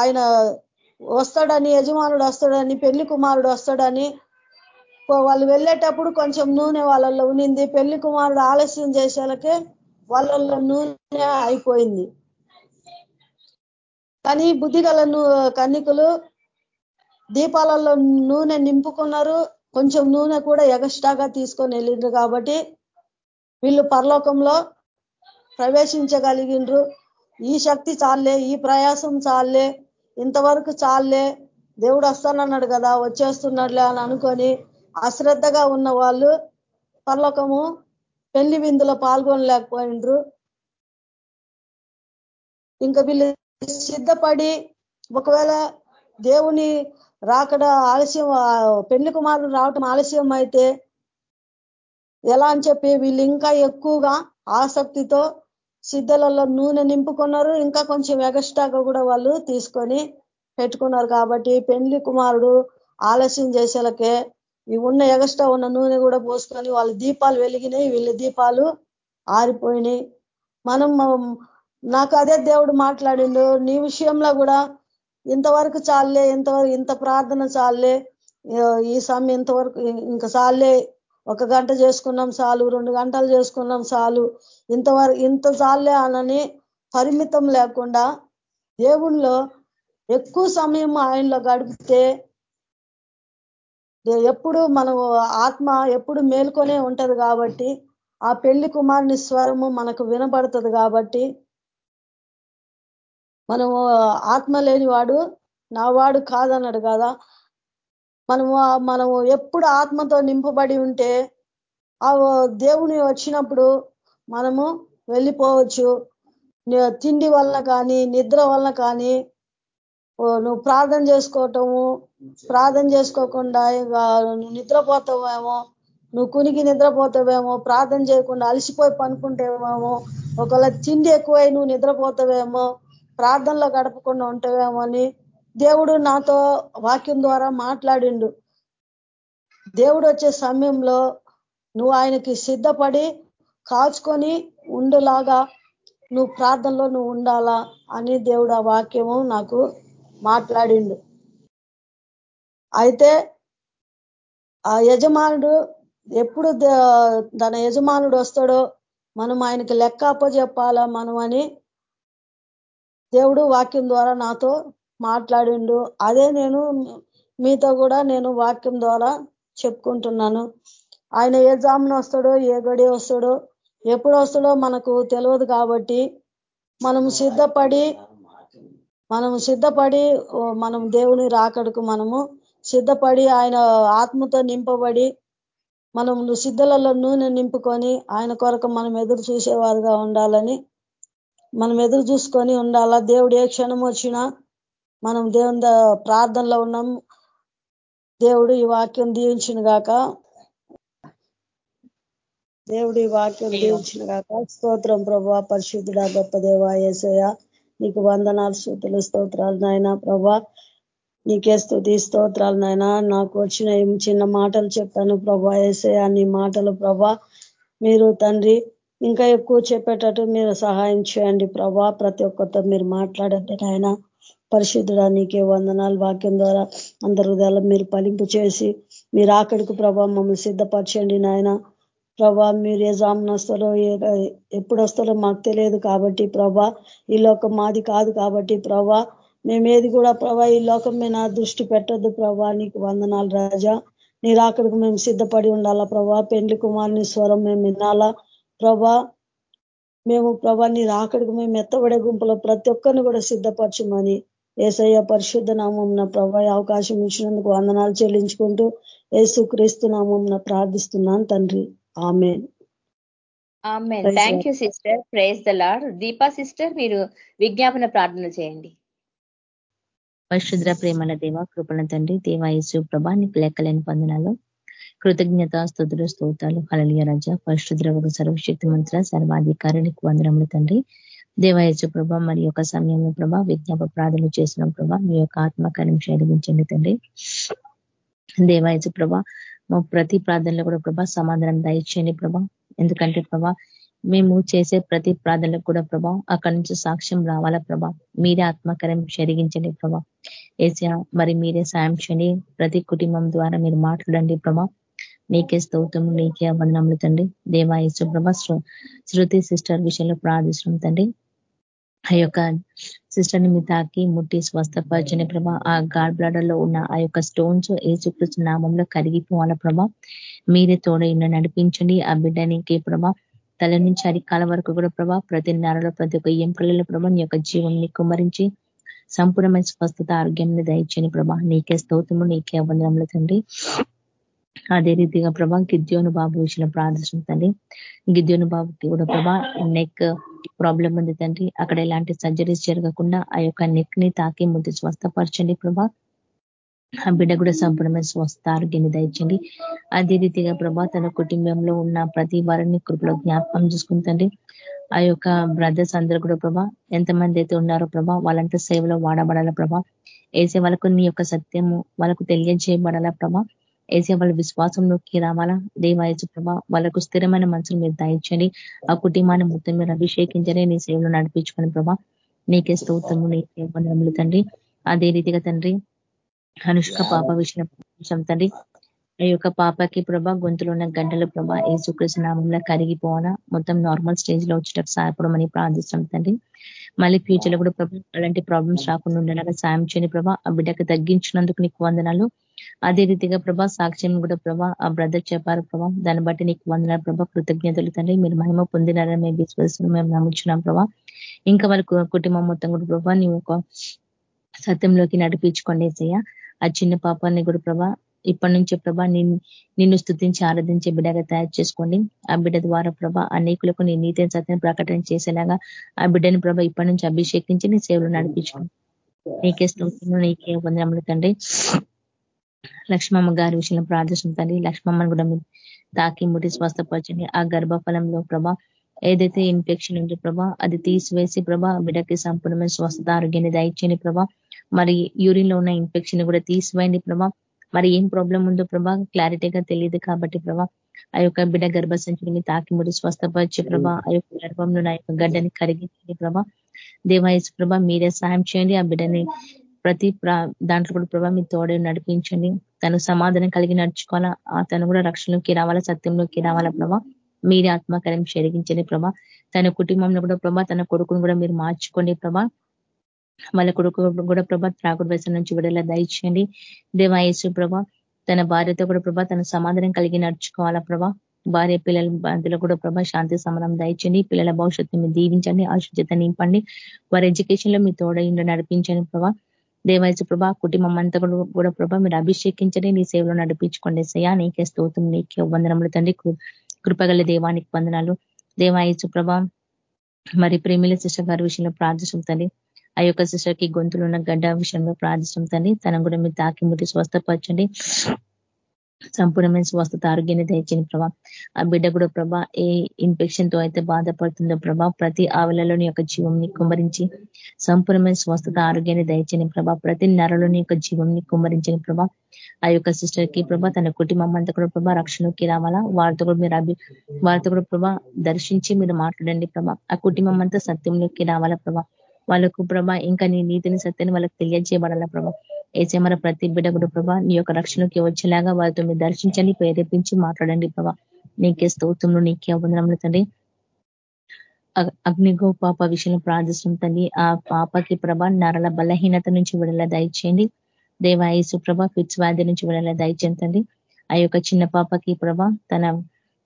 ఆయన వస్తాడని యజమానుడు వస్తాడని పెళ్ళి కుమారుడు వస్తాడని. వాళ్ళు వెళ్ళేటప్పుడు కొంచెం నూనె వాళ్ళల్లో ఉనింది పెళ్ళి కుమారుడు ఆలస్యం చేసేలకే వాళ్ళల్లో నూనె అయిపోయింది. కానీ బుద్ధి గల కన్నికలు దీపాలలో నూనె నింపుకున్నారు. కొంచెం నూనె కూడా ఎగస్ట్రాగా తీసుకొని వెళ్ళిండ్రు కాబట్టి వీళ్ళు పరలోకంలో ప్రవేశించగలిగిండ్రు. ఈ శక్తి చాలే ఈ ప్రయాసం చాలే ఇంతవరకు చాలే దేవుడు వస్తానన్నాడు కదా వచ్చేస్తున్నాడులే అని అనుకొని అశ్రద్ధగా ఉన్న వాళ్ళు పర్లోకము పెళ్ళి విందులో పాల్గొనలేకపోయినరు ఇంకా వీళ్ళు సిద్ధపడి ఒకవేళ దేవుని రాకడ ఆలస్యం పెళ్ళి కుమారుడు రావటం ఆలస్యం అయితే ఎలా అని చెప్పి వీళ్ళు ఇంకా ఎక్కువగా ఆసక్తితో సిద్ధలలో నూనె నింపుకున్నారు. ఇంకా కొంచెం ఎగస్ట్రాగా కూడా వాళ్ళు తీసుకొని పెట్టుకున్నారు కాబట్టి పెండ్లి కుమారుడు ఆలస్యం చేసేలకే ఈ ఉన్న ఎగస్ట్రా ఉన్న నూనె కూడా పోసుకొని వాళ్ళ దీపాలు వెలిగినాయి. వీళ్ళ దీపాలు ఆరిపోయినాయి. మనం నాకు అదే దేవుడు మాట్లాడిండు. నీ విషయంలో కూడా ఇంతవరకు చాలే ఇంతవరకు ఇంత ప్రార్థన చాలే ఈ సమయం ఇంతవరకు ఇంకా చాలే ఒక గంట చేసుకున్నాం చాలు రెండు గంటలు చేసుకున్నాం చాలు. ఇంతవరకు ఇంత చాలే అనని పరిమితం లేకుండా దేవుణ్ణిలో ఎక్కువ సమయం ఆయనలో గడిపితే ఎప్పుడు మనం ఆత్మ ఎప్పుడు మేల్కొనే ఉంటది కాబట్టి ఆ పెళ్ళి కుమారుని స్వరము మనకు వినబడుతుంది కాబట్టి మనము ఆత్మ లేని వాడు నా వాడు కాదన్నాడు కదా. మనము మనము ఎప్పుడు ఆత్మతో నింపబడి ఉంటే ఆ దేవుని వచ్చినప్పుడు మనము వెళ్ళిపోవచ్చు. తిండి వల్ల కానీ నిద్ర వల్ల కానీ నువ్వు ప్రార్థన చేసుకోవటము ప్రార్థన చేసుకోకుండా నిద్రపోతావేమో నువ్వు కునికి నిద్రపోతావేమో ప్రార్థన చేయకుండా అలసిపోయి పనుకుంటేవేమో ఒకవేళ తిండి ఎక్కువై నువ్వు నిద్రపోతావేమో ప్రార్థనలో గడపకుండా ఉంటావేమో అని దేవుడు నాతో వాక్యం ద్వారా మాట్లాడిండు. దేవుడు వచ్చే సమయంలో నువ్వు ఆయనకి సిద్ధపడి కాచుకొని ఉండులాగా నువ్వు ప్రార్థనలో నువ్వు ఉండాలా అని దేవుడు ఆ వాక్యము నాకు మాట్లాడిండు. అయితే ఆ యజమానుడు ఎప్పుడు తన యజమానుడు వస్తాడో మనం ఆయనకి లెక్క అప్పచెప్పాలా మనం అని దేవుడు వాక్యం ద్వారా నాతో మాట్లాడిండు. అదే నేను మీతో కూడా నేను వాక్యం ద్వారా చెప్పుకుంటున్నాను. ఆయన ఏ జామున వస్తాడో ఏ గడి వస్తాడో ఎప్పుడు వస్తాడో మనకు తెలియదు కాబట్టి మనం సిద్ధపడి మనం సిద్ధపడి మనం దేవుని రాకడకు మనము సిద్ధపడి ఆయన ఆత్మతో నింపబడి మనం సిద్ధలలో నూనె నింపుకొని ఆయన కొరకు మనం ఎదురు చూసేవారుగా ఉండాలని మనం ఎదురు చూసుకొని ఉండాలా? దేవుడు ఏ క్షణం వచ్చినా మనం దేవుని ప్రార్థనలో ఉన్నాం. దేవుడు ఈ వాక్యం దీవించిన గాక. దేవుడు ఈ వాక్యం దీవించిన గాక. స్తోత్రం ప్రభా పరిశుద్ధుడా గొప్ప దేవ ఏసయ నీకు వందనాలు సూతులు స్తోత్రాలు నాయన ప్రభా. నీకే స్థుతి స్తోత్రాలు నాయన. నాకు వచ్చిన చిన్న మాటలు చెప్పాను ప్రభా ఏసయ నీ మాటలు ప్రభా. మీరు తండ్రి ఇంకా ఎక్కువ చెప్పేటట్టు మీరు సహాయం చేయండి ప్రభా. ప్రతి ఒక్కరితో మీరు మాట్లాడండి నాయన. పరిశుద్ధుడా నీకే వందనాలు వాక్యం ద్వారా అందరి హృదయాలు మీరు పలింపు చేసి మీరు ఆకడికి ప్రభావ మమ్మల్ని సిద్ధపరచండి నాయన. ప్రభా మీరు ఏ జామున వస్తారో ఎప్పుడు వస్తారో మాకు తెలియదు కాబట్టి ప్రభా ఈ లోకం మాది కాదు కాబట్టి ప్రభా మేమేది కూడా ప్రభా ఈ లోకం మీద దృష్టి పెట్టద్దు ప్రభా నీకు వందనాలు రాజా. నీ రాకడికి మేము సిద్ధపడి ఉండాలా ప్రభా? పెండ్లి కుమార్ని స్వరం మేము వినాలా? ప్రభా మేము ప్రభా నీ రాకడికి మేము ఎత్తబడే గుంపులో ప్రతి ఒక్కరిని కూడా సిద్ధపరచమని ఏసయ్య పరిశుద్ధ నామం ప్రభా అవకాశం ఇచ్చినందుకు వందనాలు చెల్లించుకుంటూ ఏసు క్రీస్తు నామం ప్రార్థిస్తున్నాను తండ్రి. ఆమె thank you sister praise the Lord Deepa sister మీరు విజ్ఞాపన ప్రార్థన చేయండి. పరిశుద్ర ప్రేమల దేవ కృపణ తండ్రి దేవాయసు ప్రభా నీకు లెక్కలేని పొందనాలు కృతజ్ఞత స్థుతులు స్తోతాలు హలలియ రజ. పరిశుద్ర ఒక సర్వశక్తి మంత్ర సర్వాధికారి నీకు వందనములు తండ్రి. దేవాయచు ప్రభ మరి యొక్క సమయంలో ప్రభా విజ్ఞాప ప్రార్థన చేసిన ప్రభా మీ యొక్క ఆత్మకార్యం శరీరించండి తండ్రి. దేవాయచు ప్రభ మా ప్రతి ప్రార్థనలో కూడా ప్రభా సమాధానం దయచేయండి ప్రభా. ఎందుకంటే ప్రభా మేము చేసే ప్రతి ప్రార్థనలకు కూడా ప్రభా అక్కడి నుంచి సాక్ష్యం రావాలా ప్రభా. మీరే ఆత్మకరం చెరిగించండి ప్రభా. ఏసా మరి మీరే సాయం చేయండి. ప్రతి కుటుంబం ద్వారా మీరు మాట్లాడండి ప్రభా. నీకే స్తోత్రము నీకే వందనములు తండ్రి. దేవాయసు ప్రభా శృతి సిస్టర్ విషయంలో ప్రార్థిస్తున్నాం తండ్రి. ఆ యొక్క సిస్టర్ని మీ తాకి ముట్టి స్వస్థపరిచిన ప్రభా. ఆ గాడ్ బ్లాడర్లో ఉన్న ఆ యొక్క స్టోన్స్ ఏ నామంలో కరిగిపోవాల ప్రభా. మీరే తోడైన నడిపించండి. ఆ బిడ్డనికి ప్రభా తల నుంచి అరికాల వరకు కూడా ప్రభా ప్రతి నెలలో ప్రతి ఒక్క ఎంకలలో ప్రభా నీ యొక్క జీవన్ని కుమరించి సంపూర్ణమైన స్వస్థత ఆరోగ్యం దయచేయని ప్రభా. నీకే స్తోత్రము నీకే అబంధంలో తండ్రి. అదే రీతిగా ప్రభా గిద్యోను బాబు విషయంలో తండ్రి. గిద్యోను బాబుకి కూడా ప్రభా నెక్ ప్రాబ్లం ఉంది తండ్రి. అక్కడ ఎలాంటి సర్జరీస్ జరగకుండా ఆ యొక్క నెక్ని తాకి ముందు స్వస్థపరచండి ప్రభా. ఆ బిడ్డ కూడా సంపూర్ణమైన స్వస్థ ఆరోగ్యాన్ని దయచండి అదే రీతిగా ప్రభా తన కుటుంబంలో ఉన్న ప్రతి వారిని కృపలో జ్ఞాపకం చూసుకుంటండి ఆ యొక్క బ్రదర్స్ అందరూ కూడా ప్రభా ఎంతమంది అయితే ఉన్నారో ప్రభా వాళ్ళంతా సేవలో వాడబడాల ప్రభా. వేసే వాళ్ళకు నీ యొక్క సత్యము వాళ్ళకు తెలియజేయబడాలా ప్రభా. ఏసే వాళ్ళ విశ్వాసంలోకి రావాలా దేవాయచు ప్రభా వాళ్ళకు స్థిరమైన మనసులు మీరు దాయించండి ఆ కుటుంబాన్ని మొత్తం మీరు అభిషేకించని నీ సేవలు నడిపించుకొని ప్రభా నీకే స్తోత్రము నీకే వందనములు తండ్రి. అదే రీతిగా తండ్రి అనుష్క పాప విషయం తండ్రి ఈ యొక్క పాపకి ప్రభా గొంతులో ఉన్న గంటలు ప్రభా ఏసుకృష్ణ నామంలో కరిగిపోవాలా? మొత్తం నార్మల్ స్టేజ్లో వచ్చేటప్పుడు సహాయపడమని ప్రార్థిస్తాం తండ్రి. మళ్ళీ ఫ్యూచర్లో కూడా ప్రభా అలాంటి ప్రాబ్లమ్స్ రాకుండా ఉండేలాగా సాయం చేయని ప్రభా. ఆ బిడ్డకు తగ్గించినందుకు నీకు వందనాలు. అదే రీతిగా ప్రభా సాక్ష్యం కూడా ప్రభా ఆ బ్రదర్ చెప్పారు ప్రభా. దాన్ని బట్టి నీకు వందనాలు ప్రభా. కృతజ్ఞతలు తండ్రి. మీరు మహిమ పొందినారని మేము విశ్వసిస్తున్నాం మేము నమ్ముచున్నాం ప్రభా. ఇంకా వాళ్ళ కుటుంబం మొత్తం కూడా ప్రభా నీ ఒక సత్యంలోకి నడిపించుకోండి సయ్య ఆ చిన్న పాపాన్ని కూడా ప్రభా ఇప్పటి నుంచి ప్రభా నిన్ను స్థుతించి ఆరాధించే బిడ్డగా తయారు చేసుకోండి. ఆ బిడ్డ ద్వారా ప్రభా అనేకులకు నీ నీతిని సత్యం ప్రకటన చేసేలాగా ఆ బిడ్డని ప్రభా ఇప్పటి నుంచి అభిషేకించి నీ సేవలు నడిపించుకోండి. నీకే స్తోత్రం నీకే వందనములు తండ్రి. లక్ష్మమ్మ గారి విషయంలో ప్రార్థిస్తుంది లక్ష్మమ్మని కూడా తాకి ముడి స్వస్థపరచండి. ఆ గర్భఫలంలో ప్రభా ఏదైతే ఇన్ఫెక్షన్ ఉందో ప్రభా అది తీసివేసి ప్రభా బిడ్డకి సంపూర్ణమైన స్వస్థత ఆరోగ్యాన్ని దయచేయండి ప్రభా. మరి యూరిన్లో ఉన్న ఇన్ఫెక్షన్ కూడా తీసివేయండి ప్రభా. మరి ఏం ప్రాబ్లం ఉందో ప్రభా? క్లారిటీగా తెలియదు కాబట్టి ప్రభా ఆ యొక్క బిడ్డ గర్భసంచుని తాకి ముడి స్వస్థపరిచి ప్రభా ఆ యొక్క గర్భంలో నా యొక్క గడ్డని కరిగించండి ప్రభా. దేవాయసు ప్రభా మీరే సాయం చేయండి. ఆ బిడ్డని ప్రతి దాంట్లో కూడా ప్రభా మీ తోడే నడిపించండి. తను సమాధానం కలిగి నడుచుకోవాలా? తను కూడా రక్షణలోకి రావాలా? సత్యంలోకి రావాలా ప్రభా? మీరే ఆత్మకార్యం చెరిగించండి ప్రభా. తన కుటుంబంలో కూడా ప్రభా తన కొడుకును కూడా మీరు మార్చుకోండి ప్రభా. వాళ్ళ కొడుకు కూడా ప్రభా త్రాగుడు వ్యసనం నుంచి విడేలా దయచేయండి. దేవాయేసు ప్రభా తన భార్యతో కూడా ప్రభా తన సమాధానం కలిగి నడుచుకోవాలా ప్రభా? భార్య పిల్లల అందులో కూడా ప్రభా శాంతి సమరం దయచండి పిల్లల భవిష్యత్తు మీరు దీవించండి ఆశుద్ధత నింపండి. వారి ఎడ్యుకేషన్లో మీ తోడ నడిపించండి ప్రభా. దేవాయసు ప్రభా కుటుంబం అంతా కూడా ప్రభా మీరు అభిషేకించండి. నీ సేవలో నడిపించుకోండి. సయా నీకే స్తోత్రం నీకే వందనములు తండ్రి. కృపగల దేవానికి వందనాలు. దేవాయసు ప్రభా మరి ప్రేమిల శిష్ట గారి విషయంలో ప్రార్థిస్తుంది ఆ యొక్క శిష్యకి గొంతులు ఉన్న గడ్డ విషయంలో ప్రార్థిస్తుంది తన కూడా మీరు తాకి ముట్టి స్వస్థపరచండి. సంపూర్ణమైన స్వస్థత ఆరోగ్యాన్ని దయచేయండి ప్రభా. ఆ బిడ్డ కూడా ప్రభా ఏ ఇన్ఫెక్షన్తో అయితే బాధపడుతుందో ప్రభా ప్రతి ఆవలలోని యొక్క జీవంని కుమరించి సంపూర్ణమైన స్వస్థత ఆరోగ్యాన్ని దయచేయని ప్రభా. ప్రతి నరలోని యొక్క జీవంని కుమ్మరించిన ప్రభా. ఆ యొక్క సిస్టర్కి ప్రభా తన కుటుంబం అంతా కూడా ప్రభా రక్షణకి రావాలా? వారితో కూడా మీరు అభి వారితో కూడా ప్రభా దర్శించి మీరు మాట్లాడండి ప్రభా. ఆ కుటుంబం అంతా సత్యంలోకి రావాలా ప్రభా? వాళ్ళకు ప్రభా ఇంకా నీ నీతిని సత్యాన్ని వాళ్ళకి తెలియజేయబడాలా ప్రభా? ఏసేమర ప్రతి బిడ్డ కూడా ప్రభా నీ యొక్క రక్షణకి వచ్చేలాగా వారితో మీరు దర్శించండి ప్రేరేపించి మాట్లాడండి ప్రభా. నీకే స్తోత్రంలో నీకే అవందనములు తండ్రి. అగ్నిగో పాప విషయంలో ప్రార్థిస్తుంది ఆ పాపకి ప్రభ నరల బలహీనత నుంచి విడల దయచేయండి. దేవాయసు ప్రభ ఫిట్స్ వ్యాధి నుంచి విడల దయచేయండి ఆ యొక్క చిన్న పాపకి ప్రభ తన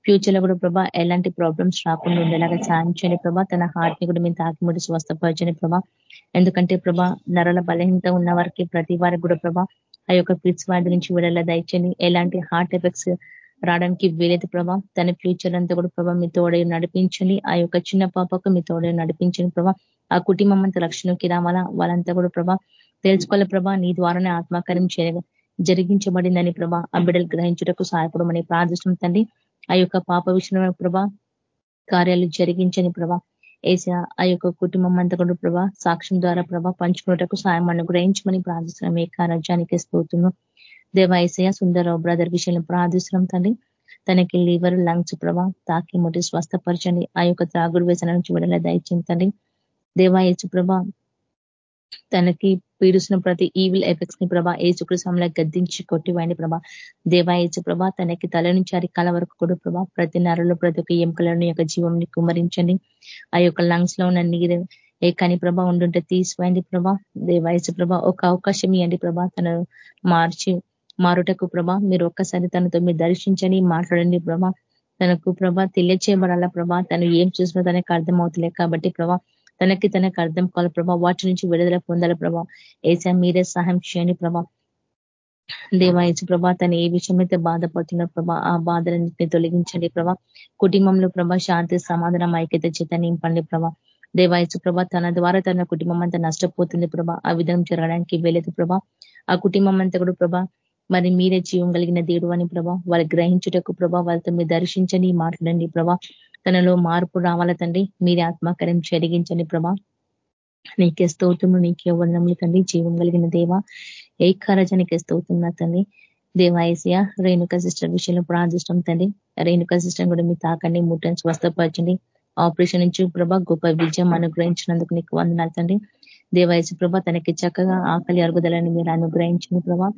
ఫ్యూచర్లో కూడా ప్రభా ఎలాంటి ప్రాబ్లమ్స్ రాకుండా ఉండేలాగా సాయం ప్రభా. తన హార్ట్ని కూడా మేము తాకిముడి స్వస్థపరచని ప్రభా. ఎందుకంటే ప్రభా నరల బలహీనత ఉన్న వారికి ప్రతి వారికి కూడా ప్రభా ఆ యొక్క ఫిట్స్ వ్యాధి నుంచి విడల దయచని ఎలాంటి హార్ట్ ఎఫెక్ట్స్ రావడానికి వీలైతే ప్రభా తన ఫ్యూచర్ అంతా కూడా ప్రభా మీ తోడే నడిపించండి. ఆ యొక్క చిన్న పాపకు మీ తోడే నడిపించండి ప్రభా. ఆ కుటుంబం అంతా రక్షణకి రావాలా? వాళ్ళంతా కూడా ప్రభా తెలుసుకోవాలి ప్రభా. నీ ద్వారానే ఆత్మకార్యం చేయ జరిగించబడిందని ప్రభా ఆ బిడ్డలు గ్రహించుటకు సహాయపడమని ప్రార్థిస్తుంది తండ్రి. ఆ యొక్క పాప విషయంలో ప్రభా కార్యాలు జరిగించని ప్రభా ఏసా ఆ యొక్క కుటుంబం అంతా కూడా ప్రభా సాక్ష్యం ద్వారా ప్రభా పంచుకున్నటకు సాయం అనుగ్రహించమని ప్రార్థిస్తున్నాం. ఏ రాజ్యానికి స్తోతున్నాం దేవ ఏసయ సుందరరావు బ్రదర్ విషయంలో ప్రార్థిస్తున్నాం తండ్రి. తనకి లివర్ లంగ్స్ ప్రభా తాకి ముట్టి స్వస్థపరచండి. ఆ యొక్క త్రాగుడు వేసన నుంచి విడుదల దయచింది తండ్రి. దేవాయచు ప్రభా తనకి పీడిస్తున్న ప్రతి ఈవిల్ ఎఫెక్ట్స్ని ప్రభా ఏసుకృష్ణంలో గద్దించి కొట్టివేయండి ప్రభా. దేవాయచు ప్రభా తనకి తల నుంచి అరికాల వరకు కూడా ప్రభా ప్రతి నరలో ప్రతి ఒక్క ఎముకలను యొక్క జీవంని కుమరించండి ఆ యొక్క లంగ్స్లో ఉన్న నీరు ఏ కని ప్రభా ఉండుంటే తీసివేయండి ప్రభా. దేవాయచు ప్రభా ఒక అవకాశం ఇవ్వండి ప్రభా. తను మార్చి మారుటకు ప్రభా మీరు ఒక్కసారి తనతో మీరు దర్శించని మాట్లాడండి ప్రభా. తనకు ప్రభా తెలియచేయబడాలా ప్రభా. తను ఏం చూసినా తనకు అర్థమవుతలే కాబట్టి ప్రభా తనకి తనకు అర్థం కావాలి ప్రభా. వాటి నుంచి విడుదల పొందాలి ప్రభా. ఏసా మీరే సహాయం చేయండి ప్రభా. దేవాయచు ప్రభా తను ఏ విషయం అయితే బాధపడుతున్నారు ప్రభా ఆ బాధలన్నింటినీ తొలగించండి ప్రభా. కుటుంబంలో ప్రభా శాంతి సమాధానం ఐక్యత చేత నింపండి ప్రభా. దేవాయచు ప్రభా తన ద్వారా తన కుటుంబం అంతా నష్టపోతుంది ప్రభా. ఆ విధంగా జరగడానికి వెళ్ళదు ప్రభా. ఆ కుటుంబం అంతా కూడా ప్రభా మరి మీరే జీవం కలిగిన దేవుడు అని ప్రభా వాళ్ళు గ్రహించుటకు ప్రభా వాళ్ళతో మీరు దర్శించండి మాట్లాడండి ప్రభా. తనలో మార్పు రావాల తండ్రి? మీరే ఆత్మకార్యం జరిగించండి ప్రభా. నీకే స్తోత్రము నీకే వర్ణములు తండ్రి. జీవం కలిగిన దేవ ఏకారజానికి స్తోత్రున్నా తండ్రి. దేవాయసియ రేణుక సిస్టర్ విషయంలో ప్రార్థిష్టం తండ్రి. రేణుక సిస్టర్ కూడా మీ తాకండి ముట్టని స్వస్థపరచండి. ఆపరేషన్ నుంచి ప్రభా గొప్ప విజయం అనుగ్రహించినందుకు నీకు వందనాలు తండ్రి. దేవాయసు ప్రభ తనకి చక్కగా ఆకలి అరుగుదలని మీరు అనుగ్రహించింది ప్రభా.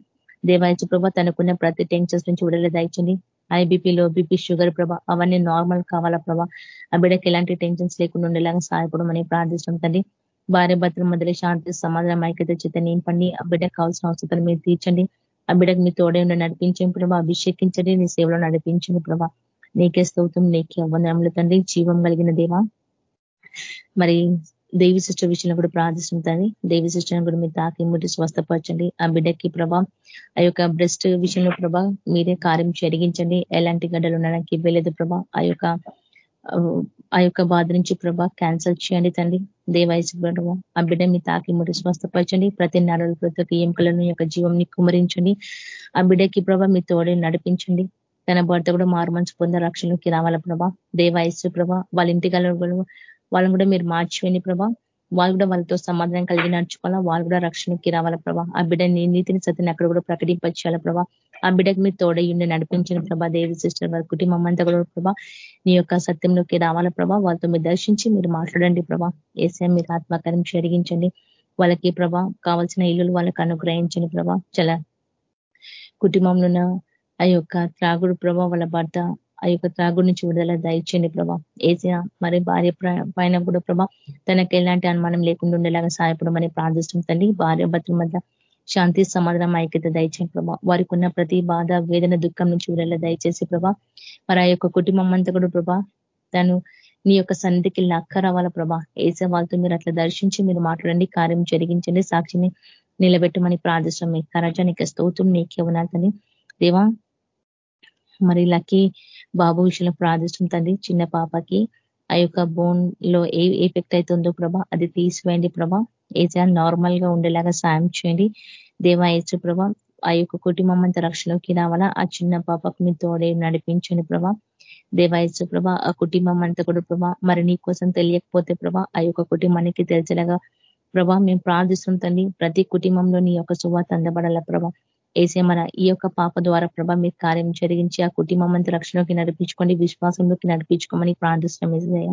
దేవాయచు ప్రభ తనకున్న ప్రతి టెన్షన్స్ నుంచి విడుదల దాయించండి. ఐబీపీలో బీపీ షుగర్ ప్రభా అవన్నీ నార్మల్ కావాలా ప్రభా? ఆ బిడ్డకి ఎలాంటి టెన్షన్స్ లేకుండా ఉండేలాగా సహాయపడమని ప్రార్థిస్తాం తండ్రి. భార్య భద్రం మధ్యలో శాంతి సమాధానం ఐక్యత చేత నింపండి. ఆ బిడ్డకు కావాల్సిన అవసరం మీరు తీర్చండి. ఆ బిడ్డకు మీ తోడే ఉండి నడిపించండి ప్రభా. అభిషేకించండి నీ సేవలో నడిపించండి ప్రభా. నీకే స్తోత్రం నీకే వందనములు తండ్రి. జీవం కలిగిన దేవా. మరి దేవి సిస్టర్ విషయంలో కూడా ప్రార్థిస్తుంటుంది దేవి సిస్టర్ కూడా మీరు తాకి ముట్టి స్వస్థపరచండి. ఆ బిడ్డకి ప్రభా ఆ యొక్క బ్రెస్ట్ విషయంలో ప్రభా మీరే కార్యం జరిగించండి. ఎలాంటి గడ్డలు ఉండడానికి ఇవ్వలేదు ప్రభా. ఆ యొక్క ఆ యొక్క బాధ నుంచి ప్రభా క్యాన్సల్ చేయండి తండ్రి. దేవాయసు ప్రభా ఆ బిడ్డ మీ తాకి ముడి స్వస్థపరచండి. ప్రతి నెలలు ప్రతి ఒక్క ఎంకలను యొక్క జీవంని కుమరించండి. ఆ బిడ్డకి ప్రభా మీ తోడే నడిపించండి. తన భర్త కూడా మారుమంచు పొంద రక్షణకి రావాల ప్రభా. దేవాయసు ప్రభా వాళ్ళ ఇంటి వాళ్ళని కూడా మీరు మార్చివేని ప్రభా. వాళ్ళు కూడా వాళ్ళతో సమాధానం కలిగి నడుచుకోవాలా. వాళ్ళు కూడా రక్షణకి రావాలా ప్రభా. ఆ బిడ్డ నీ నీతిని సత్యని అక్కడ కూడా ప్రకటింపచేయాల ప్రభా. ఆ బిడ్డకి మీరు తోడయ్యుండి నడిపించిన ప్రభా. దేవి సిస్టర్ వారి కుటుంబం అంతా కూడా ప్రభా నీ యొక్క సత్యంలోకి రావాల ప్రభా. వాళ్ళతో మీరు దర్శించి మీరు మాట్లాడండి ప్రభా. ఏసీఎం మీరు ఆత్మకార్యం జరిగించండి వాళ్ళకి ప్రభా కావాల్సిన ఇల్లులు వాళ్ళకి అనుగ్రహించండి ప్రభా. చాలా కుటుంబంలో ఆ యొక్క త్రాగుడు ప్రభా వాళ్ళ భర్త ఆ యొక్క త్రాగుడి నుంచి విడుదల దయచేయండి ప్రభా. ఏసియా మరి భార్య పైన కూడా ప్రభా తనకి ఎలాంటి అనుమానం లేకుండా ఉండేలాగా సహాయపడమని ప్రార్థిస్తుంది భార్య భర్తల మధ్య శాంతి సమాధానం ఐక్యత దయచేయండి ప్రభా. వారికి ఉన్న ప్రతి బాధ వేదన దుఃఖం నుంచి విడుదల దయచేసి ప్రభా మరి ఆ యొక్క కుటుంబం అంతా కూడా ప్రభా తను నీ యొక్క సన్నిధికి లక్క రావాల ప్రభా. ఏసే వాళ్ళతో మీరు అట్లా దర్శించి మీరు మాట్లాడండి కార్యం జరిగించండి సాక్షిని నిలబెట్టమని ప్రార్థిస్తాం మీ కరాజానికి స్తోత్రం నీకే ఉన్నాను దేవా మరి లక్కీ బాబు విషయంలో ప్రార్థిస్తాం తండ్రి చిన్న పాపకి ఆ యొక్క బోన్లో ఏ ఎఫెక్ట్ అవుతుందో ప్రభా అది తీసివేయండి ప్రభా. ఏజా నార్మల్గా ఉండేలాగా సాయం చేయండి. దేవా ఏసు ప్రభా ఆ యొక్క కుటుంబం అంతా రక్షణలోకి రావాలా? ఆ చిన్న పాపకు మీ తోడే నడిపించండి ప్రభా. దేవాయసు ప్రభా ఆ కుటుంబం అంతా కూడా ప్రభా మరి నీ కోసం తెలియకపోతే ప్రభా ఆ యొక్క కుటుంబానికి తెలిసేలాగా ప్రభా మేము ప్రార్థిస్తుంటండి ప్రతి కుటుంబంలో నీ యొక్క సువాత అందబడాల ప్రభా. ఏసే మన ఈ యొక్క పాప ద్వారా ప్రభా మీరు కార్యం జరిగించి ఆ కుటుంబం అంతా రక్షణలోకి నడిపించుకోండి విశ్వాసంలోకి నడిపించుకోమని ప్రార్థిస్తున్నాం ఏసయ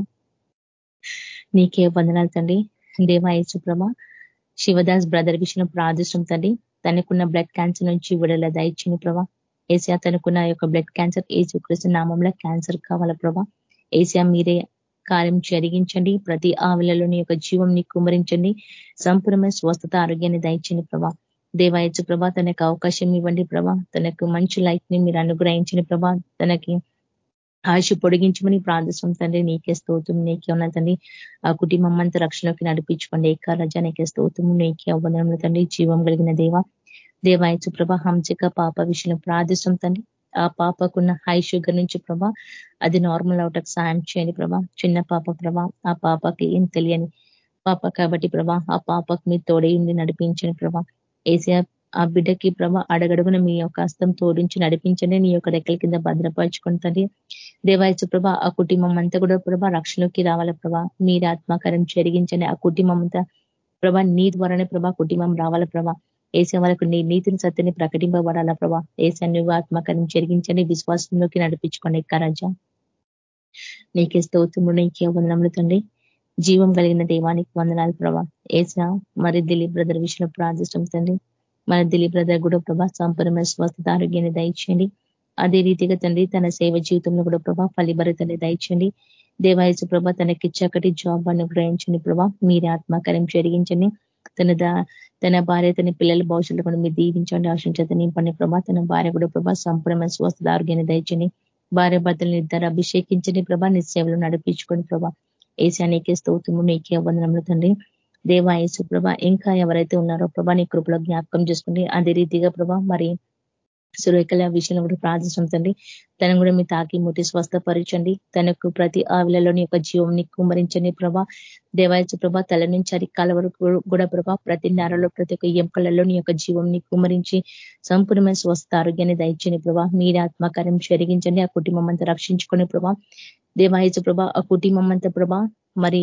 నీకే వందనాలు తండ్రి. దేవాయసు ప్రభ శివదాస్ బ్రదర్ విషయంలో ప్రార్థిస్తాం తండ్రి. తనకున్న బ్లడ్ క్యాన్సర్ నుంచి విడుదల దయచిన ప్రభా. ఏసియా తనకున్న యొక్క బ్లడ్ క్యాన్సర్ ఏసుకృష్ణ నామంలో క్యాన్సర్ కావాల ప్రభా. ఏసియా మీరే కార్యం జరిగించండి. ప్రతి ఆవిలలోని యొక్క జీవం ని కుమరించండి సంపూర్ణమైన స్వస్థత ఆరోగ్యాన్ని దయచండి ప్రభా. దేవాయచు ప్రభా తనకు అవకాశం ఇవ్వండి ప్రభా. తనకు మంచి లైఫ్ని మీరు అనుగ్రహించిన ప్రభా. తనకి ఆయుష పొడిగించమని ప్రార్థిస్తాం తండ్రి. నీకే స్తోత్రం నీకే ఉన్న తండ్రి. ఆ కుటుంబం అంతా రక్షణకి నడిపించుకోండి. ఏకా రజా నీకే స్తోత్రము నీకే అవ్వదనములు తండ్రి. జీవం కలిగిన దేవ దేవాయచు ప్రభ హంసిక పాప విషయంలో ప్రార్థిస్తాం తండ్రి. ఆ పాపకున్న హై షుగర్ నుంచి ప్రభా అది నార్మల్ అవటకు సాయం చేయండి ప్రభా. చిన్న పాప ప్రభా ఆ పాపకి ఏం తెలియని పాప కాబట్టి ప్రభా ఆ పాపకు మీరు తోడైంది నడిపించండి ప్రభా. ఏసియా ఆ బిడ్డకి ప్రభ అడగడుగున మీ యొక్క హస్తం తోడించి నడిపించండి. నీ యొక్క రెక్కల కింద భద్రపరచుకుంటుంది దేవాయచు ప్రభ ఆ కుటుంబం అంతా కూడా ప్రభ రక్షణకి రావాల ప్రభా? మీరు ఆత్మకారం జరిగించండి ఆ కుటుంబం అంతా ప్రభా నీ ద్వారానే ప్రభా కుటుంబం రావాల ప్రభా? ఏసే వాళ్ళకు నీ నీతిని సత్యని ప్రకటింపబడాలా ప్రభా? ఏసే నువ్వు ఆత్మకారం జరిగించండి విశ్వాసంలోకి నడిపించుకోండి. కరాజా. నీకే స్తోత్రము నీకే వందనములు తండ్రి. జీవం కలిగిన దేవానికి వందనాలు ప్రభా. ఏసా మరి దిలీప్ బ్రదర్ విషయంలో ప్రార్థిష్టం తండ్రి. మరి దిలీప్ బ్రదర్ కూడా ప్రభా సంపూర్ణమైన స్వస్థత ఆరోగ్యాన్ని దయచేయండి. అదే రీతిగా తండ్రి తన సేవ జీవితంలో కూడా ప్రభా ఫలిభరితని దయచండి దేవాయసు ప్రభ తనకి చక్కటి జాబ్ అనుగ్రహించండి ప్రభా. మీరే ఆత్మకార్యం జరిగించండి. తన తన భార్య తన పిల్లల భవిష్యత్తు కూడా మీరు దీవించండి ఆశించత నింపండి ప్రభా. తన భార్య కూడా ప్రభా సంపూర్ణమైన స్వస్థత ఆరోగ్యాన్ని దయచండి భార్య భర్తలను ఇద్దరు అభిషేకించండి ప్రభా. నీ సేవలు నడిపించుకోండి ప్రభా. ఏసా నీకే స్తోత్రము నీకే వందనములు తండ్రి. దేవా యేసు ప్రభ ఇంకా ఎవరైతే ఉన్నారో ప్రభా నీ కృపలో జ్ఞాపకం చేసుకుని అదే రీతిగా ప్రభా మరి సురేఖల విషయంలో కూడా ప్రార్థించండి తను కూడా మీ తాకి ముట్టి స్వస్థపరచండి. తనకు ప్రతి ఆవిలలోని యొక్క జీవంని కుమరించండి ప్రభా. దేవాయచు ప్రభా తల నుంచి అరికాల వరకు కూడా ప్రభా ప్రతి నెరలో ప్రతి ఒక్క ఎంకలలో నీ యొక్క జీవంని కుమరించి సంపూర్ణమైన స్వస్థ ఆరోగ్యాన్ని దయచండి ప్రభా. మీరు ఆత్మకార్యం జరిగించండి. ఆ కుటుంబం అంతా రక్షించుకునే ప్రభా దేవాయచు ప్రభా ఆ కుటుంబం అంతా ప్రభ మరి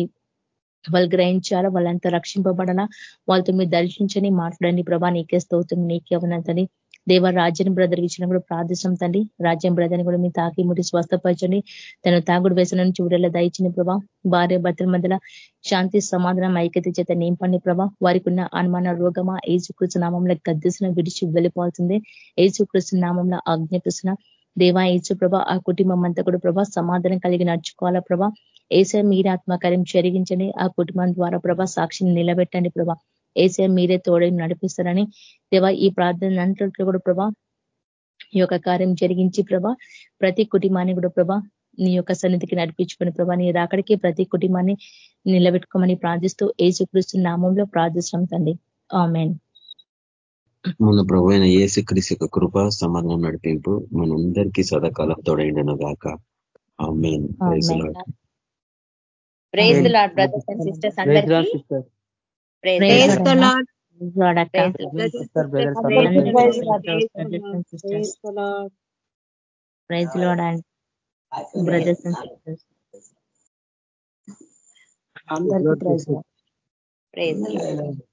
వాళ్ళు గ్రహించాలా వాళ్ళంతా రక్షింపబడాలా వాళ్ళతో మీరు దర్శించని మాట్లాడండి ప్రభా నీకే స్తోత్రం నీకే అవనంతని దేవ రాజ్యం బ్రదర్ విషయం కూడా ప్రార్థిస్తాం తండ్రి. రాజ్యం బ్రదర్ని కూడా మీ తాకి ముడి స్వస్థపరచండి. తన తాగుడు వేసిన నుంచి విడుదల దయచిన ప్రభా. భార్య భర్తల మధ్యలో శాంతి సమాధానం ఐక్యత చేత నింపండి ప్రభా. వారికి ఉన్న అనుమాన రోగమా ఏసుకృష్ణ నామంలో గద్దెసిన విడిచి వెళ్ళిపోతుంది ఏసుకృష్ణ నామంలో ఆజ్ఞాపిస్తున్న దేవా ఏసు ప్రభా ఆ కుటుంబం అంతా కూడా ప్రభా సమాధానం కలిగి నడుచుకోవాలా ప్రభా? ఏసే మీరే ఆత్మకార్యం జరిగించండి. ఆ కుటుంబం ద్వారా ప్రభా సాక్షిని నిలబెట్టండి ప్రభా. ఏసే మీరే తోడై నడిపిస్తారని దేవా ఈ ప్రార్థన అంతట్లో కూడా ప్రభా ఈ యొక్క కార్యం జరిగించి ప్రభా ప్రతి కుటుంబాన్ని కూడా ప్రభా నీ యొక్క సన్నిధికి నడిపించుకుని ప్రభా నీ రాకడికి ప్రతి కుటుంబాన్ని నిలబెట్టుకోమని ప్రార్థిస్తూ ఏసుక్రీస్తు నామంలో ప్రార్థిస్తాం తండ్రి. ఆమెన్. మన ప్రభు అయిన ఏసు క్రీస్తు యొక్క కృప సమాధానం నడిపింపు మనందరికీ సదాకాలం తోడైండను గాక amen praise Lord brothers and sisters అందరికీ praise Lord praise Lord and brothers and sisters అందరికీ ప్రైజ్ ప్రైజ్